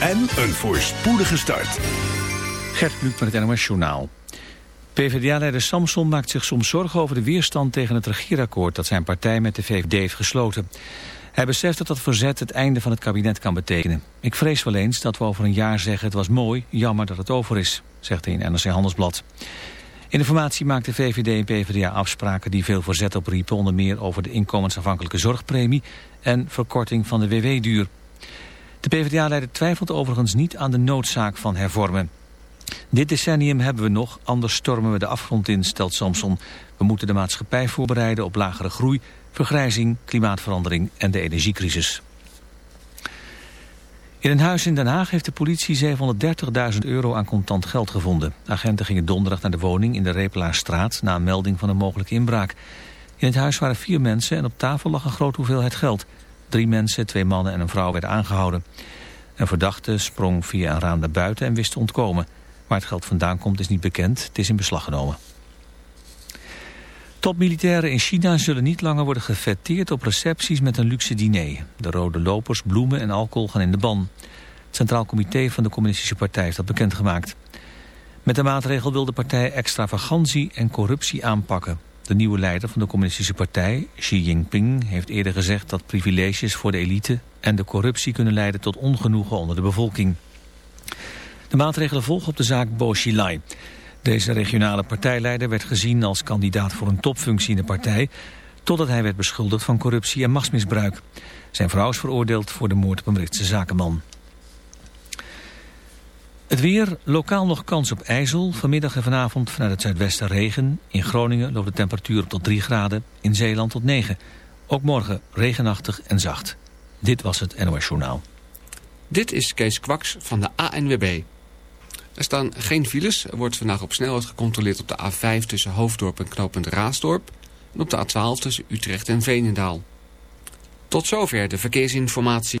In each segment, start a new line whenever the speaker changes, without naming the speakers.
en een voorspoedige start.
Gert Kluk met het NOS Journaal. PvdA-leider Samson maakt zich soms zorgen over de weerstand tegen het regeerakkoord dat zijn partij met de VVD heeft gesloten. Hij beseft dat dat verzet het einde van het kabinet kan betekenen. Ik vrees wel eens dat we over een jaar zeggen het was mooi, jammer dat het over is, zegt hij in NRC Handelsblad. In de formatie maakte VVD en PvdA afspraken die veel verzet opriepen, onder meer over de inkomensafhankelijke zorgpremie en verkorting van de WW-duur. De PvdA-leider twijfelt overigens niet aan de noodzaak van hervormen. Dit decennium hebben we nog, anders stormen we de afgrond in, stelt Samson. We moeten de maatschappij voorbereiden op lagere groei, vergrijzing, klimaatverandering en de energiecrisis. In een huis in Den Haag heeft de politie 730.000 euro aan contant geld gevonden. Agenten gingen donderdag naar de woning in de Repelaarstraat na een melding van een mogelijke inbraak. In het huis waren vier mensen en op tafel lag een grote hoeveelheid geld. Drie mensen, twee mannen en een vrouw werden aangehouden. Een verdachte sprong via een raam naar buiten en wist te ontkomen. Waar het geld vandaan komt is niet bekend. Het is in beslag genomen. Topmilitairen in China zullen niet langer worden gefetteerd op recepties met een luxe diner. De rode lopers, bloemen en alcohol gaan in de ban. Het Centraal Comité van de Communistische Partij heeft dat bekendgemaakt. Met de maatregel wil de partij extravagantie en corruptie aanpakken. De nieuwe leider van de Communistische Partij, Xi Jinping, heeft eerder gezegd dat privileges voor de elite en de corruptie kunnen leiden tot ongenoegen onder de bevolking. De maatregelen volgen op de zaak Bo Xilai. Deze regionale partijleider werd gezien als kandidaat voor een topfunctie in de partij... totdat hij werd beschuldigd van corruptie en machtsmisbruik. Zijn vrouw is veroordeeld voor de moord op een Britse zakenman. Het weer, lokaal nog kans op ijzel. Vanmiddag en vanavond vanuit het zuidwesten regen. In Groningen loopt de temperatuur tot 3 graden. In Zeeland tot 9. Ook morgen regenachtig en zacht. Dit was het NOS Journaal.
Dit is Kees Kwaks van de ANWB. Er staan geen files. Er wordt vandaag op snelheid gecontroleerd op de A5 tussen Hoofddorp en knooppunt Raasdorp. En op de A12 tussen Utrecht en Veenendaal. Tot zover de verkeersinformatie.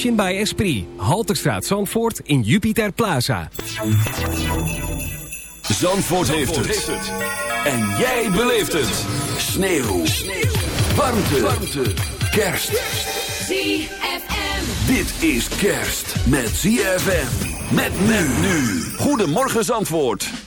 By Esprit.
Halterstraat Zandvoort in Jupiter Plaza.
Zandvoort, heeft, het. En jij beleeft het. Sneeuw. Warmte. Warmte. Kerst.
ZFM.
Dit is kerst met ZFM. Met men nu. Goedemorgen Zandvoort.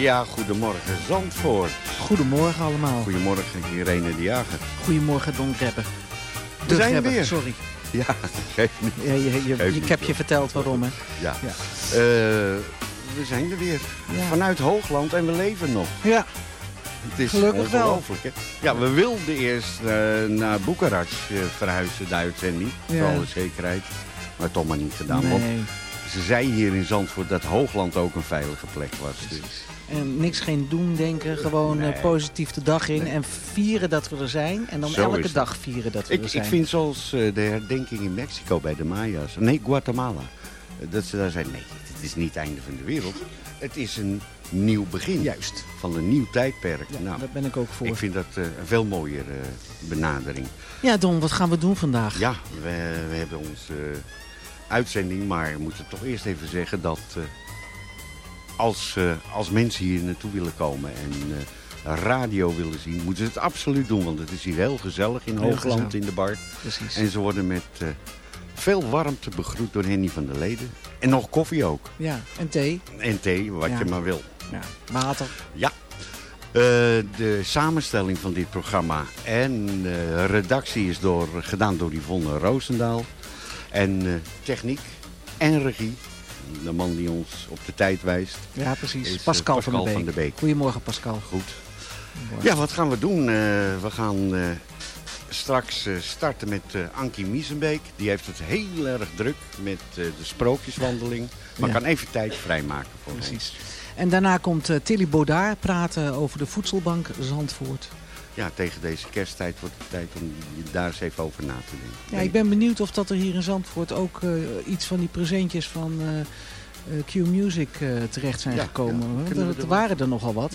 Ja, goedemorgen Zandvoort.
Goedemorgen allemaal.
Goedemorgen Irene de Jager.
Goedemorgen Don Grebbe.
We
De
zijn er
Grebbe,
weer.
sorry.
Ja, geef niet.
Ja, je, je,
Geeft
ik
niet,
heb je verteld waarom, hè?
Ja.
Ja.
Eh, we zijn er weer.
Ja.
Vanuit Hoogland en we leven nog.
Ja,
Het is
Gelukkig wel.
hè? Ja, we wilden eerst eh, naar Boekarest eh, verhuizen, de uitzending.
Ja.
Voor alle zekerheid. Maar toch maar niet gedaan. Want ze zei hier in Zandvoort dat Hoogland ook een veilige plek was. Dus.
En niks geen doen denken, gewoon
Nee.
eh, positief de dag in en vieren dat we er zijn. En dan
Zo
elke dag vieren dat we
Ik,
er
ik
zijn.
vind zoals eh, de herdenking in Mexico bij de Maya's. Nee, Guatemala. Dat ze daar zeiden, nee, het is niet het einde van de wereld. Het is een nieuw begin.
Juist.
Van een nieuw tijdperk.
Ja,
nou,
daar ben ik ook voor.
ik vind dat eh, een veel mooier eh, benadering.
Ja, Don, wat gaan we doen vandaag?
Ja, we, we hebben onze uitzending, maar we moeten toch eerst even zeggen dat als, eh, als mensen hier naartoe willen komen en eh, radio willen zien, moeten ze het absoluut doen. Want het is hier heel gezellig in Hoogland in de bar.
Precies.
En ze worden met eh, veel warmte begroet door Henny van der Leden. En nog koffie ook.
Ja, en thee.
En thee, wat
Ja.
je maar wil.
Ja, water.
Ja. De samenstelling van dit programma en redactie is door, gedaan door Yvonne Roosendaal. En techniek en regie, de man die ons op de tijd wijst.
Ja, precies.
is, eh,
Pascal, van, de
van Beek.
Goedemorgen, Pascal.
Goed. Ja, wat gaan we doen? Eh, we gaan eh, straks starten met Ankie Miesenbeek. Die heeft het heel erg druk met de sprookjeswandeling. Maar
Ja.
kan even tijd vrijmaken voor ons.
En daarna komt eh, Tilly Baudard praten over de voedselbank Zandvoort.
Ja, tegen deze kersttijd wordt het tijd om daar eens even over na te denken.
Ja, ik ben benieuwd of dat er hier in Zandvoort ook eh, iets van die presentjes van eh, Q Music eh, terecht zijn
Ja,
gekomen.
ja, we
er waren er nogal wat.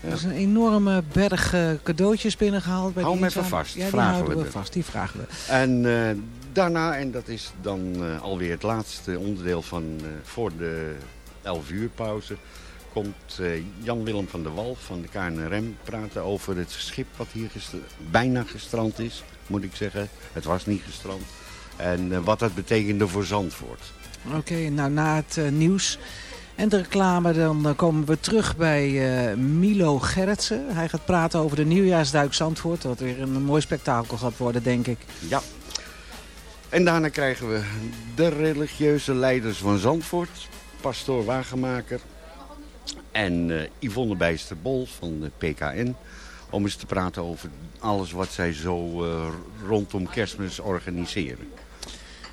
Ja.
Er is een enorme berg cadeautjes binnengehaald. Bij
Hou
die
hem even vast,
Ja, die
vragen
houden
we
we vast. Die vragen we.
En daarna, en dat is dan alweer het laatste onderdeel van voor de 11 uur pauze, komt eh, Jan-Willem van der Wal van de KNRM praten over het schip wat hier bijna gestrand is, moet ik zeggen. Het was niet gestrand. En eh, wat dat betekende voor Zandvoort.
Oké, nou na het eh, nieuws en de reclame dan komen we terug bij Milo Gerritsen. Hij gaat praten over de nieuwjaarsduik Zandvoort. Wat weer een mooi spektakel gaat worden, denk ik.
Ja. En daarna krijgen we de religieuze leiders van Zandvoort. Pastoor Wagenmaker en eh, Yvonne Bijsterbol van de PKN. Om eens te praten over alles wat zij zo eh, rondom kerstmis organiseren.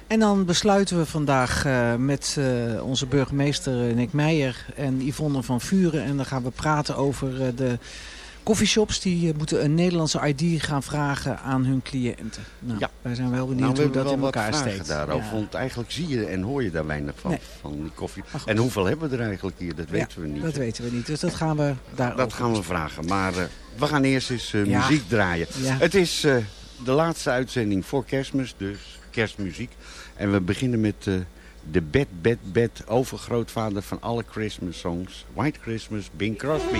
En dan besluiten we vandaag eh, met onze burgemeester Nick Meijer en Yvonne van Vuren. En dan gaan we praten over de coffeeshops. Die eh, moeten een Nederlandse ID gaan vragen aan hun cliënten. Nou,
Ja.
wij zijn wel benieuwd
nou, we
hoe dat
wel
in elkaar steekt.
daarover.
Ja.
Want eigenlijk zie je en hoor je daar weinig van,
Nee.
van die koffie. En hoeveel hebben we er eigenlijk hier? Dat
Ja,
weten we niet.
Dat weten we niet, dus dat gaan we daar
Dat gaan we vragen. Maar eh, we gaan eerst eens eh,
Ja.
muziek draaien. Het is de laatste uitzending voor kerstmis, dus kerstmuziek. En we beginnen met de Bed, Bed, Bed, overgrootvader van alle Christmas songs. White Christmas, Bing Crosby.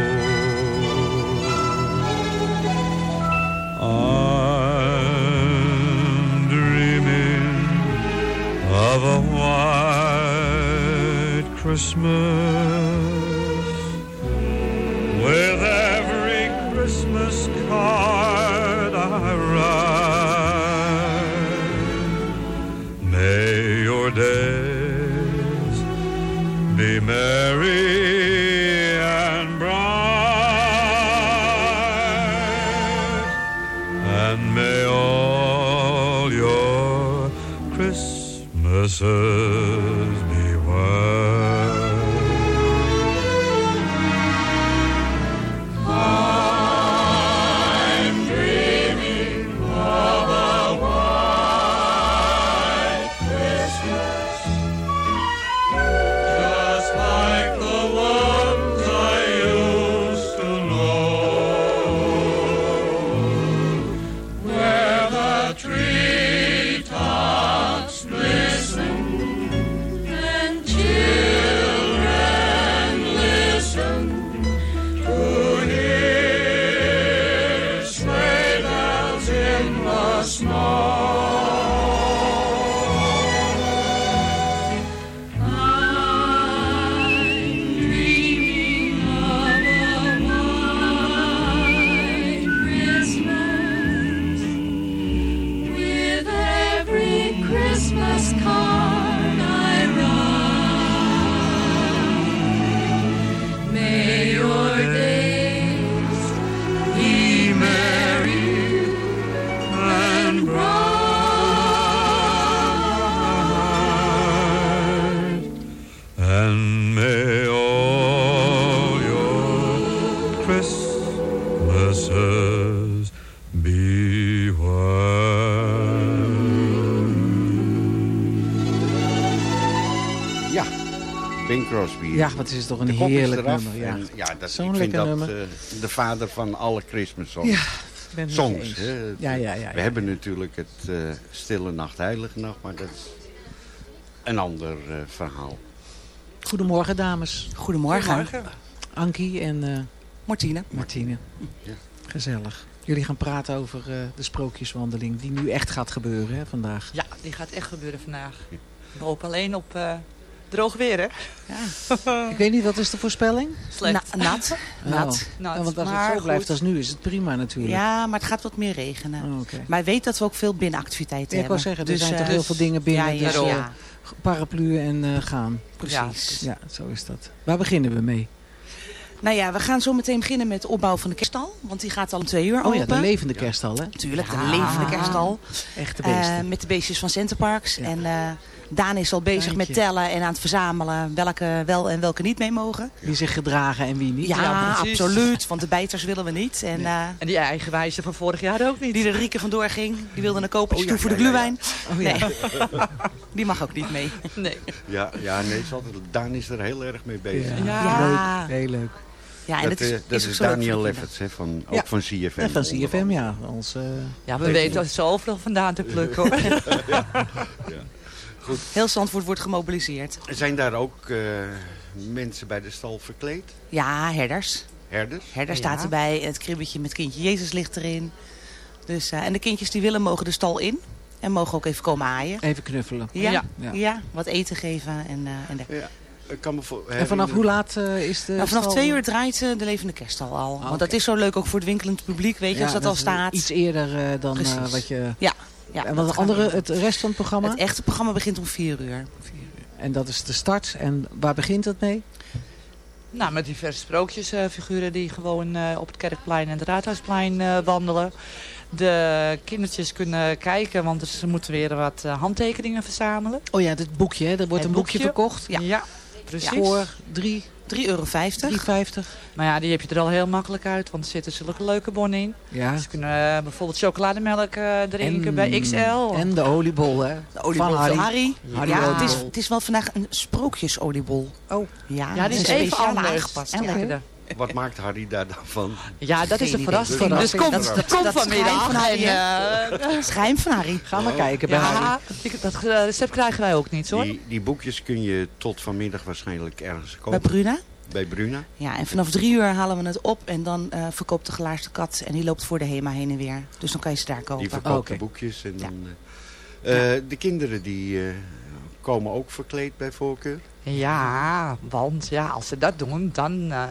Christmas.
Ja,
wat is het toch een
De kop is
heerlijk nummer. Ja,
en ja dat, ik vind dat
nummer.
eh, de vader van alle Christmas songs.
Ja, ik ben het met je
songs.
eens.
hè.
Ja, ja, ja,
We
ja.
hebben natuurlijk het eh, Stille Nacht, Heilige Nacht, maar dat is een ander eh, verhaal.
Goedemorgen, dames.
Goedemorgen.
Ankie en eh,
Martine.
Martine.
Ja.
Gezellig. Jullie gaan praten over eh, de sprookjeswandeling die nu echt gaat gebeuren hè, vandaag.
Ja, die gaat echt gebeuren vandaag. We hopen alleen op eh, droog weer, hè?
Ik weet niet, wat is de voorspelling?
Slecht.
Na- nat.
Oh.
Nat.
Ja, want als
Maar
het zo blijft
goed.
als nu is het prima natuurlijk.
Ja, maar het gaat wat meer regenen.
Oh, oké.
Maar weet dat we ook veel binnenactiviteiten
Ja, ik wou
hebben.
zeggen, er zijn
eh,
toch heel veel dingen binnen.
Ja, ja,
dus, eh,
ja.
Paraplu en eh, gaan.
Precies.
Ja, zo is dat. Waar beginnen we mee?
Nou ja, we gaan zo meteen beginnen met de opbouw van de kerststal. Want die gaat al om twee uur
Oh
open.
ja, de levende kerststal, hè?
Tuurlijk, de levende kerststal.
Echte
Eh,
beesten.
met de beestjes van Centerparks. En eh, Daan is al bezig met tellen en aan het verzamelen welke wel en welke niet mee mogen.
Wie zich gedragen en wie niet.
Ja, absoluut. Want de bijters willen we niet. En, eh,
En die eigenwijze van vorig jaar ook niet.
die er Rieke vandoor ging, die wilde een kopertje
Oh ja,
toe voor
ja,
de
ja,
gluwijn.
Oh, ja.
Nee, die mag ook niet mee.
Nee.
Ja, ja nee, ze hadden- Daan is er heel erg mee bezig.
Ja.
Ja.
Leuk, heel leuk.
Ja, en
dat,
dat is,
eh, dat
is leuk
Daniel hè, van, ook
Ja.
van CFM.
En van CFM, ja. Ons, eh,
Ja, we weten het zo overal vandaan te plukken, hoor.
Heel Zandvoort wordt gemobiliseerd.
Zijn daar ook eh, mensen bij de stal verkleed?
Ja, herders.
Herders?
Herder
Ja.
staat erbij. Het kribbetje met kindje Jezus ligt erin. Dus, eh, en de kindjes die willen mogen de stal in. En mogen ook even komen aaien.
even knuffelen.
Ja, ja.
Ja.
wat eten geven. En, eh, en, de-
Ja, kan me voor,
En vanaf hoe laat eh, is de
nou, vanaf
stal?
twee uur draait eh, de levende kerststal al. Want
oké.
dat is zo leuk ook voor het winkelend publiek. Weet je,
Ja,
als dat, al staat.
Iets eerder eh, dan eh, wat je...
Ja. ja
en
dat
wat
gaan
andere, het rest van het programma?
Het echte programma begint om vier uur.
En dat is de start. En waar begint het mee?
Nou, met diverse sprookjesfiguren die gewoon eh, op het Kerkplein en het Raadhuisplein eh, wandelen. De kindertjes kunnen kijken, want ze moeten weer wat handtekeningen verzamelen.
Oh ja, dit boekje. Hè? Er wordt
Het
een boekje,
boekje.
verkocht.
Ja, precies.
Voor 3
3,50 euro.
3,50.
Maar ja, die heb je er al heel makkelijk uit, want er zitten zulke leuke bonnen in.
Ja.
Ze kunnen eh, bijvoorbeeld chocolademelk eh, drinken bij XL.
En de oliebol, hè?
De oliebol
Van
van
Harry.
Harry.
Harry
ja, het is, het is wel vandaag een sprookjesoliebol.
Oh.
Ja,
ja, die is
een
even
speciaal
anders
aangepast.
en
ja.
lekkerder.
Wat maakt Harry daar dan van?
Ja, dat is
idee.
verrassing. Dus kom,
Dat-
kom
dat
vanmiddag.
schijn van Harry,
en, eh,
geheim van Harry.
Ga maar kijken bij Harry.
ik- dat eh, recept krijgen wij ook niet hoor.
Die, die boekjes kun je tot vanmiddag waarschijnlijk ergens
Bij
kopen.
Bruna.
Bij Bruna.
Ja, en vanaf drie uur halen we het op en dan eh, verkoopt de gelaarste kat en die loopt voor de HEMA heen en weer. Dus dan kan je ze daar kopen.
Die verkoopt
Oké.
de boekjes. En dan, eh, eh, De kinderen die eh, komen ook verkleed bij voorkeur.
Ja, want ja, als ze dat doen, dan eh,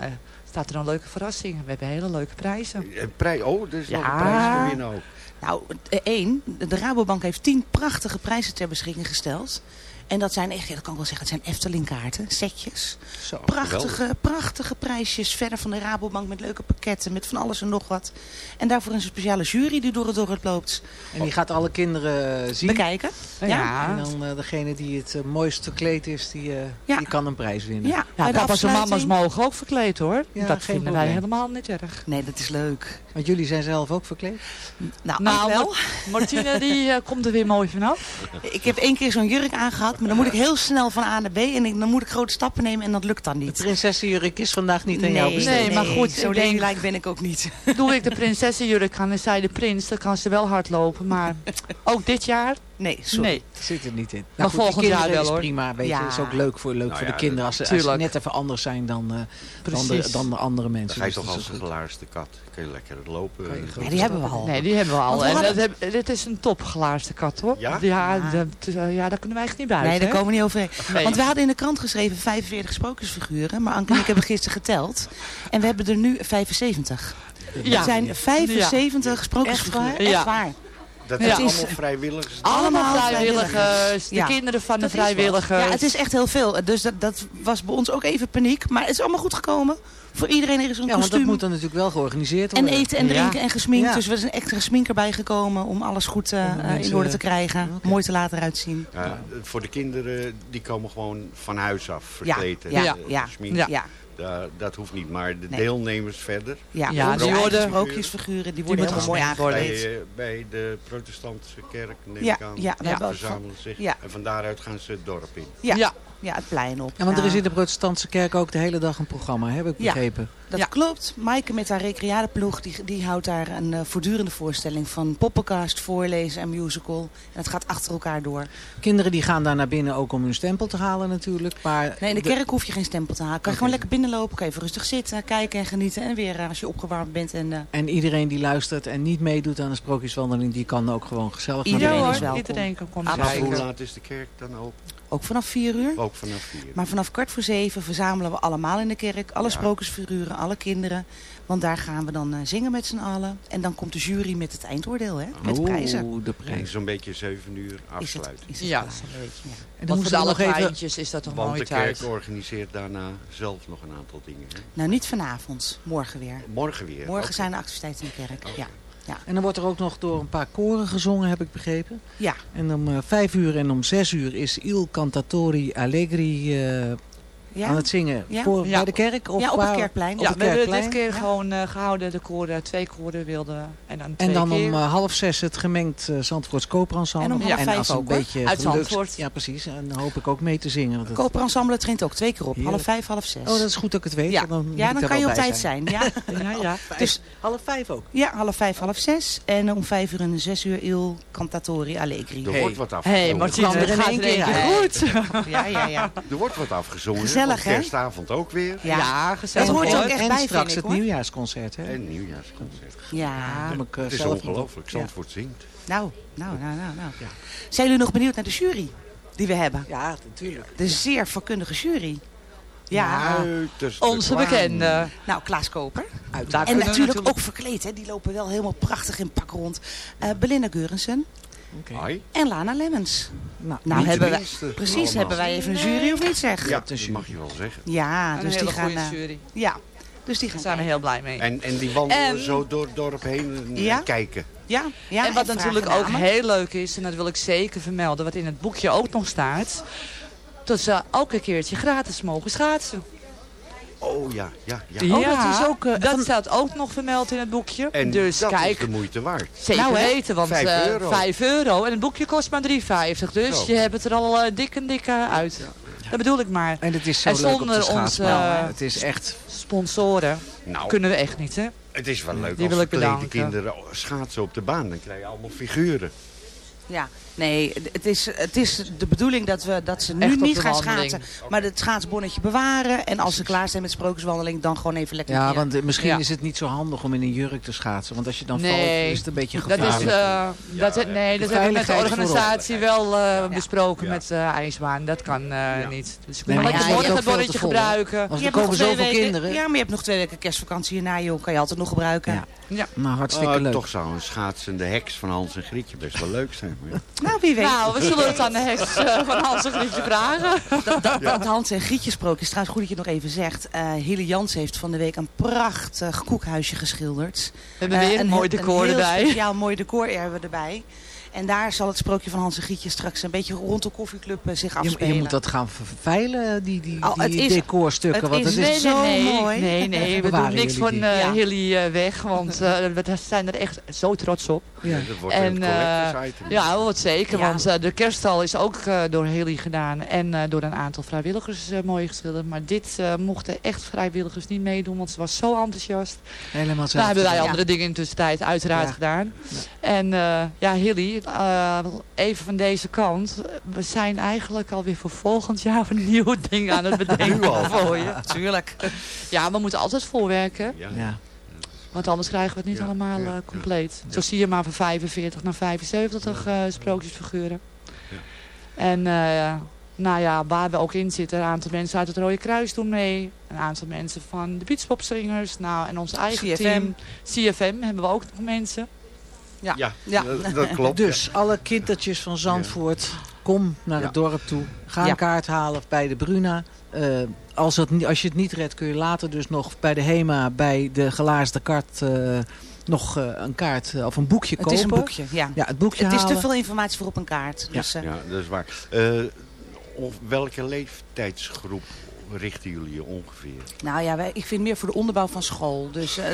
staat er een leuke verrassing. We hebben hele leuke prijzen.
Eh, Prij oh, er is nog
Ja.
een prijs te winnen ook.
Nou, eh, één, de Rabobank heeft tien prachtige prijzen ter beschikking gesteld. En dat zijn echt, ja, dat kan ik wel zeggen, het zijn Efteling-kaarten, setjes. Prachtige, prachtige prijsjes. Verder van de Rabobank met leuke pakketten, met van alles en nog wat. En daarvoor een speciale jury die door het dorp loopt.
En die gaat alle kinderen eh, zien.
Bekijken. Ja.
En dan eh, degene die het eh, mooist verkleed is, die, eh, die kan een prijs winnen.
Ja,
Ja, papa's en mama's mogen ook verkleed hoor.
Ja,
dat
geen
vinden wij helemaal niet erg.
Nee, dat is leuk.
Want jullie zijn zelf ook verkleed?
Nou,
Nou,
ik wel.
Mart- Martine die komt er weer mooi vanaf.
Ik heb één keer zo'n jurk aangehad, maar dan moet ik heel snel van A naar B. En ik- dan moet ik grote stappen nemen en dat lukt dan
De
niet.
prinsessenjurk is vandaag niet aan jou
Nee,
besteed.
Nee, maar goed,
zo
denk-
ben ik ook niet.
Doe ik de prinsessenjurk aan en zij de prins, dan kan ze wel hardlopen. Maar ook dit jaar?
Nee, sorry.
Nee.
Zit er niet in.
Maar
goed,
volgend jaar wel,
is
hoor.
prima, weet je.
Ja.
is ook leuk voor, leuk
Nou
voor
ja,
de kinderen. Als ze, als ze net even anders zijn dan, eh, dan, de, dan de andere
Dan
mensen.
ga je
Dus
toch als
is
een gelaarste kat. Kun je lekker lopen.
Je
Ja, die hebben we al.
Nee, die hebben we al. En dat heb- dit is een topgelaarste kat hoor.
Ja?
Ja,
Ja.
dat- ja, daar kunnen wij echt niet buiten.
Nee, daar komen we niet overheen.
Nee.
Want we hadden in de krant geschreven 45 sprookjesfiguren. Maar Anke en ik hebben gisteren geteld. En we hebben er nu 75.
Ja.
Het zijn 75 sprookjesfiguren.
waar?
Echt
Ja.
waar.
Dat
is-
allemaal vrijwilligers.
Allemaal vrijwilligers, de
Ja.
kinderen van de
Dat
vrijwilligers.
Ja, het is echt heel veel. Dus dat, dat was bij ons ook even paniek. Maar het is allemaal goed gekomen. Voor iedereen er is een
Ja, want dat
kostuum.
moet dan natuurlijk wel georganiseerd
En
worden.
eten en drinken
Ja.
en gesminkt.
Ja.
Dus er is een extra sminker bijgekomen om alles goed eh, eh, in orde te krijgen.
Oké.
Mooi te laten eruit zien.
Ja, voor de kinderen, die komen gewoon van huis af
Ja,
verkleed. en,
ja,
eh,
ja,
gesminkt.
Ja.
Da- dat hoeft niet. Maar de
Nee.
deelnemers verder.
Ja,
Ja, die worden-
sprookjesfiguren die worden helemaal mooi aangekleed.
Bij, bij de protestantse kerk, neem
Ja,
ik aan.
ja,
verzamelen zich.
ja.
En van daaruit gaan ze het dorp in.
Ja, ja. Het plein op.
Ja, want er is in de protestantse kerk ook de hele dag een programma, heb ik
Ja.
begrepen.
Dat
Ja.
klopt. Maaike met haar recreatieploeg, die, die houdt daar een eh, voortdurende voorstelling van poppencast, voorlezen en musical. En het gaat achter elkaar door.
Kinderen die gaan daar naar binnen ook om hun stempel te halen natuurlijk. Maar
Nee, in de kerk hoef je geen stempel te halen. Kan je gewoon lekker binnenlopen, kan even rustig zitten, kijken en genieten. En weer eh, als je opgewarmd bent. En, eh,
En iedereen die luistert en niet meedoet aan de sprookjeswandeling, die kan ook gewoon gezellig naar
Iedereen
binnen.
is welkom.
Iedereen kan komen.
Hoe laat is de kerk dan open?
Ook vanaf vier uur.
Ook vanaf vier.
Maar vanaf kwart voor zeven verzamelen we allemaal in de kerk. Alle
Ja.
sprookjesfiguren, alle kinderen. Want daar gaan we dan eh, zingen met z'n allen. En dan komt de jury met het eindoordeel, hè? Met de prijzen.
Oeh, de
En
prijs.
zo'n beetje zeven uur
Is het,
afsluiten.
is het
Ja.
klaar, een beetje, ja.
En
Want
dan
voor
we
alle
even...
kleintjes is dat een
Want
mooie
de kerk
tijd.
organiseert daarna zelf nog een aantal dingen. Hè?
Nou, niet vanavond. Morgen weer.
Morgen weer.
Morgen zijn de activiteiten in de kerk. Ja.
En dan wordt er ook nog door een paar koren gezongen, heb ik begrepen.
Ja.
En om eh, vijf uur en om zes uur is Il Cantatori Allegri eh,
Ja?
aan het zingen.
Ja?
Voor,
Ja.
Bij de kerk? Of
Ja, op het kerkplein.
Op
Ja,
het
we hebben dit keer
Ja.
gewoon eh, gehouden. De koren, twee koren wilden. En dan twee
En dan
keer.
om eh, half zes het gemengd uh, Zandvoorts Koperensemble.
En om half vijf
als een
ook, hoor.
beetje
Uit Zandvoort.
Ja, precies. En dan hoop ik ook mee te zingen. want het-
Koperensemble traint ook twee keer op.
Heerlijk.
Half vijf, half zes.
Oh, dat is goed dat ik het weet.
ja,
Dan
ja dan kan je op tijd zijn. Ja. Dus
Half vijf ook.
ja, half vijf, half zes. En om vijf uur en zes uur Il Cantatori Allegri.
Er wordt wat
Hé,
afgezongen.
kwam er
het gaat in één
keer
goed.
Ja, ja, ja.
Er wordt wat afgezongen.
Gezellig, hè?
Kerstavond ook weer.
Ja,
Ja,
Dat
gezellig.
hoort er ook echt
en
bij,
straks
ik,
het nieuwjaarsconcert. Hè?
En nieuwjaarsconcert.
Ja.
Eh,
Het is
zelf
ongelooflijk.
Ja.
Zandvoort zingt.
Nou, nou, nou, nou. nou. Zijn jullie nog benieuwd naar de jury die we hebben?
Ja, natuurlijk.
De zeer vakkundige jury. Ja.
Onze bekende.
Nou, Klaas Koper. En natuurlijk ook verkleed, hè. Die lopen wel helemaal prachtig in pak rond. Eh Belinda Geurensen En Lana Lemmens.
Nou,
Nou, hebben wij,
minste.
precies,
Allemaal.
hebben wij even een jury of niet zeg?
Ja, dat mag je wel zeggen.
Ja,
Een
dus die gaan...
goede
eh,
jury.
ja, dus die gaan
Daar zijn we heel blij mee.
En, en die wandelen
En-
zo door het dorp heen en
Ja?
kijken.
Ja, ja.
en wat natuurlijk ook
namen.
heel leuk is, en dat wil ik zeker vermelden, wat in het boekje ook nog staat, dat ze ook een keertje gratis mogen schaatsen.
Oh ja, ja, ja.
Ja,
Oh, dat is ook, eh,
dat
van-
staat ook nog vermeld in het boekje.
En
dus
dat
kijk,
is de moeite waard.
zeker
Nou,
weten, want
Vijf
eh,
euro.
5 euro. En het boekje kost maar 3,50. Dus
Zo.
je hebt het er al eh, dik en dik uit. Dat bedoel ik maar.
En het is zo
En
leuk op
zonder
de
onze, eh,
het is echt...
Sponsoren
Nou,
kunnen we echt niet, hè?
het is wel leuk
Die
als
wil ik
verklede
bedanken.
kinderen schaatsen op de baan. Dan krijg je allemaal figuren.
Ja, Nee, het is, het is de bedoeling dat, we, dat ze nu
Echt
niet gaan schaatsen. Maar het schaatsbonnetje bewaren. En als ze klaar zijn met sprookjeswandeling, dan gewoon even lekker
Ja, want eh, misschien
Ja.
is het niet zo handig om in een jurk te schaatsen. Want als je dan valt, is het een beetje
dat
gevaarlijk.
is, eh, dat, nee, dat hebben we met de organisatie wel eh, besproken met de ijsbaan. Dat kan eh, niet. Dus je
Nee,
moet
maar
morgen
ook
het bonnetje gebruiken.
Want
Je
er komen zoveel
weken,
kinderen.
Ja, maar je hebt nog twee weken kerstvakantie hierna, joh. Kan je altijd nog gebruiken.
Ja.
Ja.
Nou, hartstikke
Oh,
leuk.
Toch zou een schaatsende heks van Hans en Grietje best wel leuk zijn. maar ja.
Nou, wie weet.
Nou, we zullen het aan de heks eh, van Hans en Grietje vragen.
Dat, dat, dat Hans en Grietje sprookje is trouwens goed dat je het nog even zegt. Eh Hilly Jans heeft van de week een prachtig koekhuisje geschilderd.
We hebben weer
Eh,
een mooi decor
heel
erbij.
speciaal mooi decor hebben we erbij. En daar zal het sprookje van Hans en Grietje straks een beetje rond de koffieclub eh, zich
Je,
afspelen.
je moet dat gaan verveilen, die, die,
Oh,
die
is-
decorstukken.
het
want
is
het is
zo
nee,
mooi.
Nee, nee, we doen niks van eh
Ja.
Hilly eh, weg, want eh, we zijn er echt zo trots op.
Ja.
Dat wordt
En,
een
eh. Ja, wat zeker,
Ja.
want eh, de kerststal is ook door Hilly gedaan en eh, door een aantal vrijwilligers mooi geschilderd. Maar dit eh, mochten echt vrijwilligers niet meedoen, want ze was zo enthousiast.
Helemaal
Daar hebben wij andere dingen in de tussentijd uiteraard
Ja.
gedaan. En eh, ja, Hilly, eh, even van deze kant. We zijn eigenlijk alweer voor volgend jaar een nieuw ding aan het bedenken voor je.
Tuurlijk.
Ja, we moeten altijd voorwerken.
Ja.
Ja.
Want anders krijgen we het niet
Ja,
allemaal
ja,
eh,
ja.
compleet. Zo zie je maar van 45 naar 75 eh, sprookjesfiguren.
Ja.
En eh, nou ja, waar we ook in zitten, een aantal mensen uit het Rode Kruis doen mee. Een aantal mensen van de Beachpopstringers. Nou, en ons eigen
CFM.
team. CFM hebben we ook nog mensen.
Ja.
Ja,
Ja.
Dat, dat klopt.
Dus alle kindertjes van Zandvoort, kom naar
Ja.
het dorp toe. Ga een
Ja.
kaart halen bij de Bruna. Eh, als, het, niet- als je het niet redt, kun je later dus nog bij de HEMA, bij de gelaarste kart, eh, nog eh, een kaart of een boekje
Het
kopen.
is een boekje, ja.
Ja, het boekje
Het is te veel informatie voor op een kaart. Dus, eh,
Ja, dat is waar. Eh, of welke leeftijdsgroep richten jullie je ongeveer?
Nou ja, wij, ik vind meer voor de onderbouw van school. Dus eh,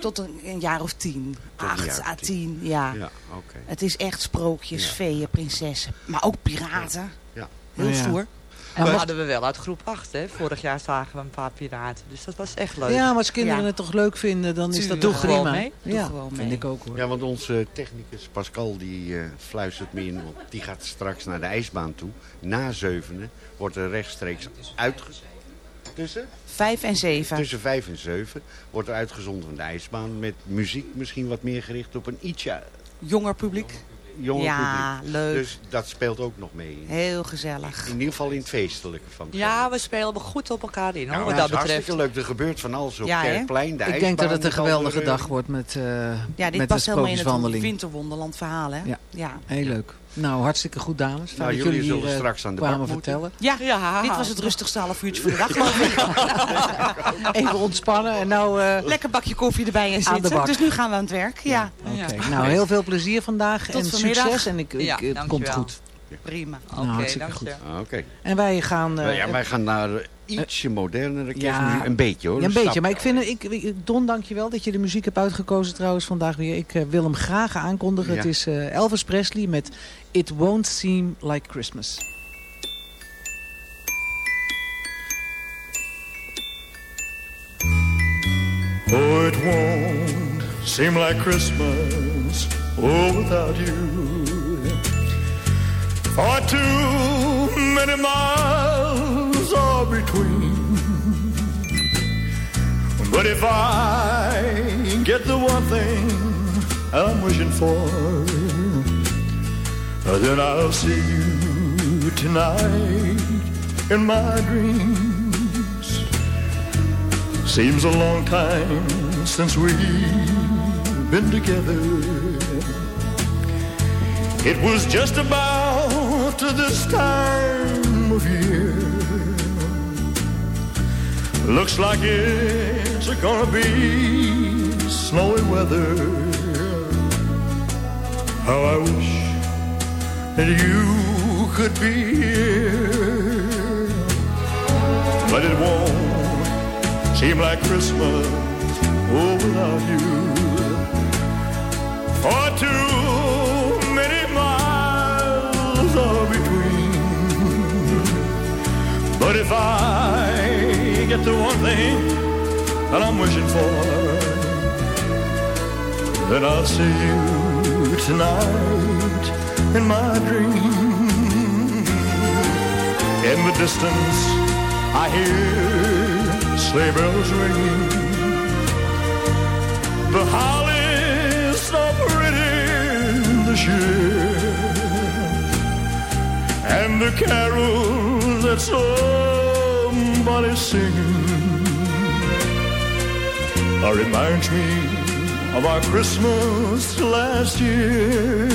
tot een, een jaar of tien. Acht à tien, ja.
Ja, oké.
Het is echt sprookjes,
Ja.
feeën, prinsessen. Maar ook piraten.
Ja.
Heel
Ja.
stoer.
En dat hadden we wel uit groep 8. Hè. Vorig jaar zagen we een paar piraten. Dus dat was echt leuk.
Ja, maar als kinderen
Ja.
het toch leuk vinden, dan is dat toch
Doe gewoon
prima.
mee.
Doe
ja,
gewoon
vind
mee.
ik ook hoor.
Ja, want onze technicus Pascal die eh, fluistert me in. Die gaat straks naar de ijsbaan toe. Na zevenen wordt er rechtstreeks uitgezonden. Tussen?
Vijf en zeven.
Tussen vijf en zeven wordt er uitgezonden van de ijsbaan. Met muziek misschien wat meer gericht op een ietsje
Jonger publiek.
jonger
Ja,
publiek.
leuk.
Dus dat speelt ook nog mee.
Heel gezellig.
In ieder geval in het feestelijke van het
Ja, we spelen goed op elkaar in hoor, wat
dat
dat
is
betreft.
hartstikke leuk. Er gebeurt van alles op
Ja?
Kerkplein. De
Ik denk dat het een geweldige dag wordt met, eh
Ja, dit
met
past helemaal in het winterwonderland verhaal, hè?
Ja.
ja.
Heel leuk. Nou, hartstikke goed dames. Fijn
Nou, jullie
jullie
zullen
hier eh,
straks aan de
kwamen vertellen.
Ja,
Ja.
dit was het rustigste half uurtje van de dag, geloof ik.
Even ontspannen en nou... eh,
Lekker bakje koffie erbij en zitten.
bak.
Dus nu gaan we aan het werk. Ja,
Oké, nou heel veel plezier vandaag
Tot
en
vanmiddag.
succes en ik, ik,
Ja,
het komt goed.
Prima.
Oké,
Nou,
dank je.
Ah, Oké.
En wij gaan... eh,
ja, wij gaan naar eh, ietsje modernere
ja.
kerstmuziek. Een beetje hoor.
Ja, een
stap.
beetje. Maar ik vind, ik, Don, dankjewel dat je de muziek hebt uitgekozen trouwens vandaag weer. Ik eh, wil hem graag aankondigen.
Ja.
Het is eh, Elvis Presley met It Won't Seem Like Christmas.
Oh, it won't seem like Christmas, oh, without you. For too many miles are between. But if I get the one thing I'm wishing for, then I'll see you tonight in my dreams. Seems a long time since we've been together. It was just about to this time of year. Looks like it's gonna be snowy weather. How I wish that you could be here. But it won't seem like Christmas oh, without you. For too But if I get the one thing that I'm wishing for, then I'll see you tonight in my dream. In the distance, I hear sleigh bells ringing. The holly's so pretty this year, and the carols that somebody's singing uh, reminds me of our Christmas last year.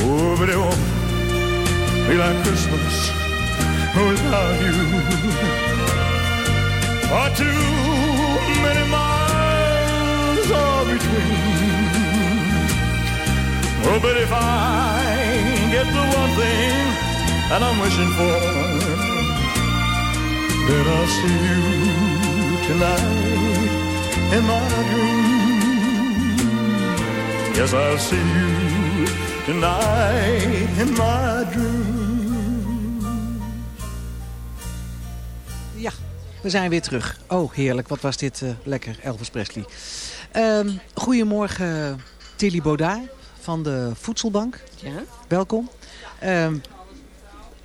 Oh, but it won't be like Christmas without you. For too many miles are between. Oh, but if I get the one thing that I'm wishing for, then I'll see you tonight in my dream. Yes, I'll see you tonight in my dream.
Ja, we zijn weer terug. Oh, heerlijk. Wat was dit eh, lekker, Elvis Presley. Ehm, goedemorgen, Tilly Baudard van de Voedselbank.
Ja.
Welkom. Ehm,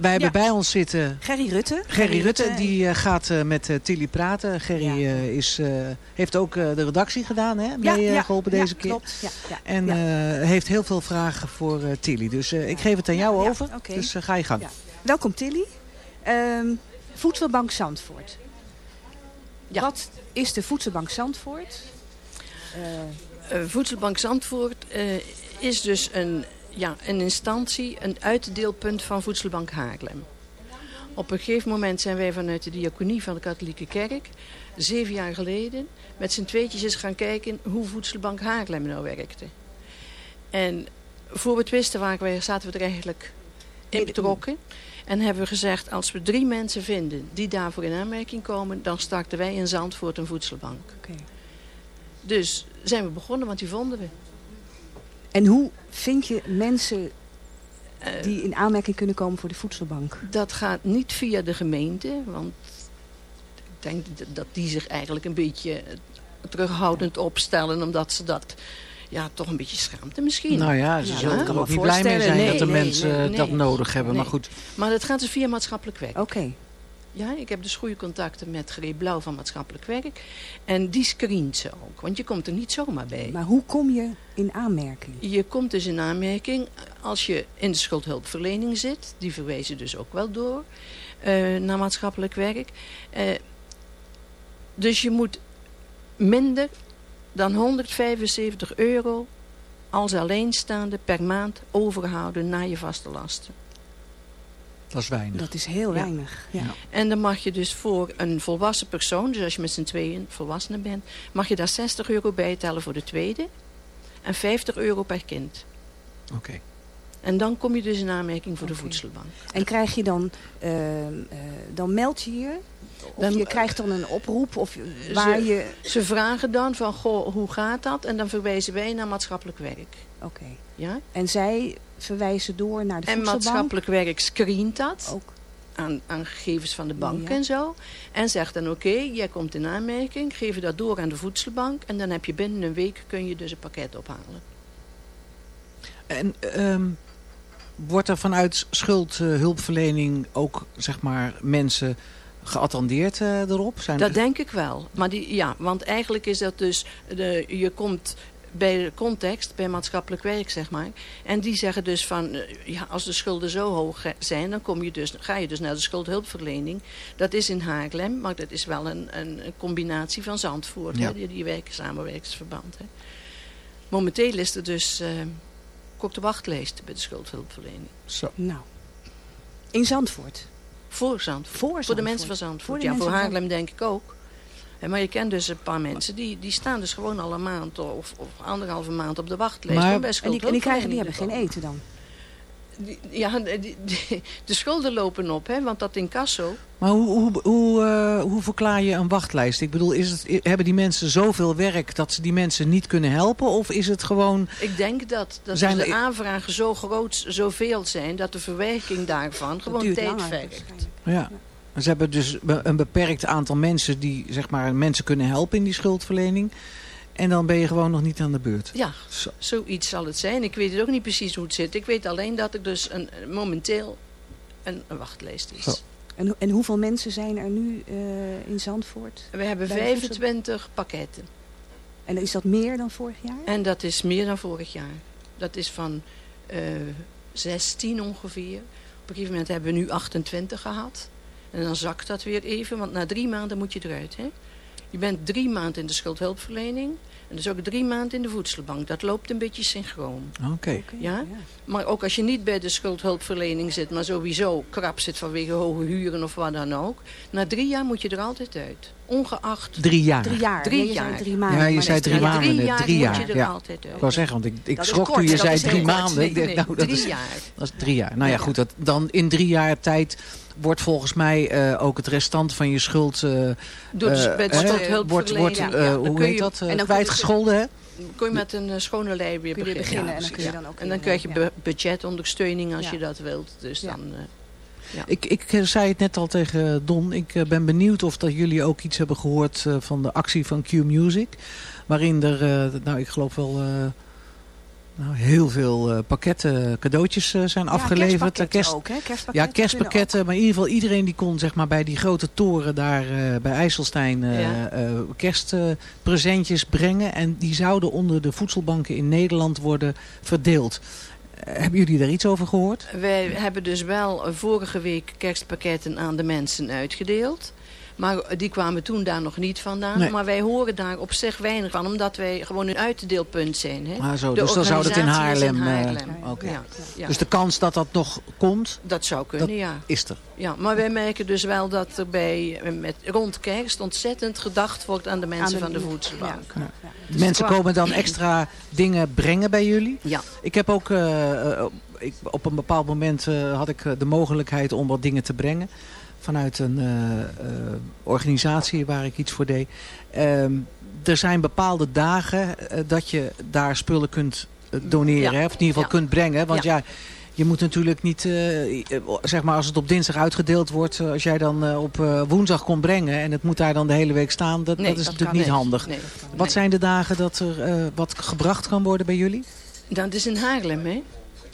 wij hebben bij ons zitten...
Gerry Rutte.
Gerry Rutte, die eh, gaat eh, met eh, Tilly praten. Gerry eh, is, eh, heeft ook eh, de redactie gedaan, hè?
Ja,
Mee eh, geholpen
ja,
deze keer.
klopt. Ja, ja,
En
ja.
eh, heeft heel veel vragen voor eh, Tilly. Dus eh, ik geef het aan jou
Ja,
over. Dus ga je gang.
Ja. Welkom Tilly. Ehm, Voedselbank Zandvoort. Wat is de Voedselbank Zandvoort?
Eh, Voedselbank Zandvoort eh, is dus een, ja, een instantie, een uitdeelpunt van Voedselbank Haarlem. Op een gegeven moment zijn wij vanuit de diaconie van de katholieke kerk, zeven jaar geleden, met z'n tweetjes eens gaan kijken hoe Voedselbank Haarlem nou werkte. En voor we het wisten waren wij, zaten we er eigenlijk in betrokken. En hebben we gezegd, als we drie mensen vinden die daarvoor in aanmerking komen, dan starten wij in Zandvoort een voedselbank. Dus zijn we begonnen, want die vonden we.
En hoe vind je mensen die in aanmerking kunnen komen voor de voedselbank?
Dat gaat niet via de gemeente, want ik denk dat- dat die zich eigenlijk een beetje eh, terughoudend opstellen, omdat ze dat ja, toch een beetje schaamte misschien.
Nou ja, ze
Ja,
zullen
kan
er ook niet blij mee zijn dat de
Nee,
mensen
nee, nee,
dat nodig hebben. Maar goed,
Maar dat gaat dus via maatschappelijk werk.
Oké.
Ja, ik heb dus goede contacten met Gerrie Blauw van maatschappelijk werk. En die screent ze ook, want je komt er niet zomaar bij.
Maar hoe kom je in aanmerking?
Je komt dus in aanmerking als je in de schuldhulpverlening zit. Die verwijzen dus ook wel door eh, naar maatschappelijk werk. Eh, dus je moet minder dan 175 euro als alleenstaande per maand overhouden naar je vaste lasten.
Dat is weinig.
Dat is heel weinig. Ja.
En dan mag je dus voor een volwassen persoon, dus als je met z'n tweeën volwassenen bent, mag je daar 60 euro bij tellen voor de tweede en 50 euro per kind.
Oké.
En dan kom je dus in aanmerking voor de voedselbank.
En krijg je dan, eh, eh, dan meld je je? Of
Dan-
je krijgt dan een oproep of waar
ze,
je...
ze vragen dan van, goh, hoe gaat dat? En dan verwijzen wij naar maatschappelijk werk.
Oké.
Ja?
En zij verwijzen door naar de
En
voedselbank?
maatschappelijk werk screent dat. Aan, aan gegevens van de bank
Ja.
en zo. En zegt dan, oké, jij komt in aanmerking. Geef je dat door aan de voedselbank. En dan heb je binnen een week kun je dus een pakket ophalen.
En ehm, wordt er vanuit schuldhulpverlening ook zeg maar mensen geattendeerd eh, erop? Zijn
Dat denk ik wel. Maar die, ja, want eigenlijk is dat dus, de, je komt bij de context, bij maatschappelijk werk zeg maar. En die zeggen dus van, eh, ja, als de schulden zo hoog he- zijn, dan kom je dus, ga je dus naar de schuldhulpverlening. Dat is in Haarlem, maar dat is wel een, een, combinatie van Zandvoort,
Ja.
hè, die, die werken samenwerkingsverband. Hè. Momenteel is er dus eh ook de wachtlijst bij de schuldhulpverlening.
Zo.
Nou, in Zandvoort?
Voor Zandvoort. Voor, de mensen van Zandvoort.
Voor
ja, voor
van
Haarlem denk ik ook. Maar je kent dus een paar mensen, die, die staan dus gewoon al een maand of, of anderhalve maand op de wachtlijst.
Maar-
bij
En die, en die krijgen, die hebben geen eten dan?
Die- Ja, die, die- de schulden lopen op, hè, want dat incasso...
Maar hoe, hoe, hoe, eh, hoe verklaar je een wachtlijst? Ik bedoel, is het, hebben die mensen zoveel werk dat ze die mensen niet kunnen helpen? Of is het gewoon...
Ik denk dat, dat
Zijn
de aanvragen zo groot, zoveel zijn... dat de verwerking daarvan gewoon tijd vergt.
Ja. Ze hebben dus een beperkt aantal mensen die zeg maar, mensen kunnen helpen in die schuldverlening. En dan ben je gewoon nog niet aan de beurt.
Ja, zoiets zal het zijn. Ik weet het ook niet precies hoe het zit. Ik weet alleen dat er dus een, momenteel een, een wachtlijst is.
Zo. En, en hoeveel mensen zijn er nu eh, in Zandvoort?
We hebben
Bij de
25 pakketten.
En is dat meer dan vorig jaar?
En dat is meer dan vorig jaar. Dat is van eh 16 ongeveer. Op een gegeven moment hebben we nu 28 gehad. En dan zakt dat weer even, want na drie maanden moet je eruit. Hè? Je bent drie maanden in de schuldhulpverlening. En dus ook drie maanden in de voedselbank. Dat loopt een beetje synchroon.
Oké.
Ja? Maar ook als je niet bij de schuldhulpverlening zit, maar sowieso krap zit vanwege hoge huren of wat dan ook. Na drie jaar moet je er altijd uit. Ongeacht.
Drie jaar.
Drie jaar.
Drie
Nee, je
jaar.
zei drie maanden.
Ja, je
maar
zei drie maanden.
drie jaar
Drie
moet
jaar.
je er
ja.
altijd uit.
Ik wou zeggen, want ik, ik schrok
kort,
toen je
dat
zei drie maanden.
Nee,
ik nou, dat
drie
is,
jaar.
Dat is drie jaar. Nou ja,
Ja.
goed. Dat, dan in drie jaar tijd wordt volgens mij eh, ook het restant van je schuld... eh,
Door de-
eh, wordt, wordt,
Ja,
eh,
ja, dan
hoe heet
je-
dat? eh,
dan
kwijtgescholden, hè?
Kun je met een schone lei weer beginnen.
beginnen
Ja,
en dan kun je dan ook
En dan krijg je budgetondersteuning als
Ja.
je dat wilt. Dus
Ja.
dan... eh, ja.
Ik, ik zei het net al tegen Don. Ik ben benieuwd of dat jullie ook iets hebben gehoord eh, van de actie van Q Music. Waarin er, eh, nou ik geloof wel, eh, nou, heel veel eh, pakketten, cadeautjes eh, zijn
Ja,
afgeleverd.
kerstpakketten
Kerst-
ook, hè? Kerstpakketten
ja, kerstpakketten. Maar in ieder geval iedereen die kon zeg maar, bij die grote toren daar eh, bij IJsselstein eh,
Ja.
eh, kerstpresentjes brengen. En die zouden onder de voedselbanken in Nederland worden verdeeld. Eh, hebben jullie daar iets over gehoord?
Wij hebben dus wel eh, vorige week kerstpakketten aan de mensen uitgedeeld. Maar eh, die kwamen toen daar nog niet vandaan.
Nee.
Maar wij horen daar op zich weinig van. Omdat wij gewoon een uitdeelpunt zijn. Hè?
Ah, zo,
De
dus dan zou dat in Haarlem... eh,
Haarlem.
oké.
Ja, ja.
Dus de kans dat dat nog komt,
Dat zou kunnen,
dat
ja.
is er.
ja. Maar wij merken dus wel dat er bij, eh, met, rond kerst ontzettend gedacht wordt aan de mensen
Aan de-
van de
ja.
voedselbank.
Ja.
Dus
Mensen
qua-
komen dan extra dingen brengen bij jullie?
Ja.
Ik heb ook, eh, eh, ik, op een bepaald moment eh, had ik eh, de mogelijkheid om wat dingen te brengen. Vanuit een eh, eh, organisatie waar ik iets voor deed. Ehm, er zijn bepaalde dagen eh, dat je daar spullen kunt doneren.
Ja.
Hè? Of in ieder geval
Ja.
kunt brengen. Want ja.
Ja.
je moet natuurlijk niet, zeg maar als het op dinsdag uitgedeeld wordt. Als jij dan op eh, woensdag komt brengen en het moet daar dan de hele week staan. Dat,
Nee,
dat is
dat
natuurlijk niet handig.
Nee.
Wat
Nee.
zijn de dagen dat er eh, wat gebracht kan worden bij jullie?
Dat is in Haarlem, hè?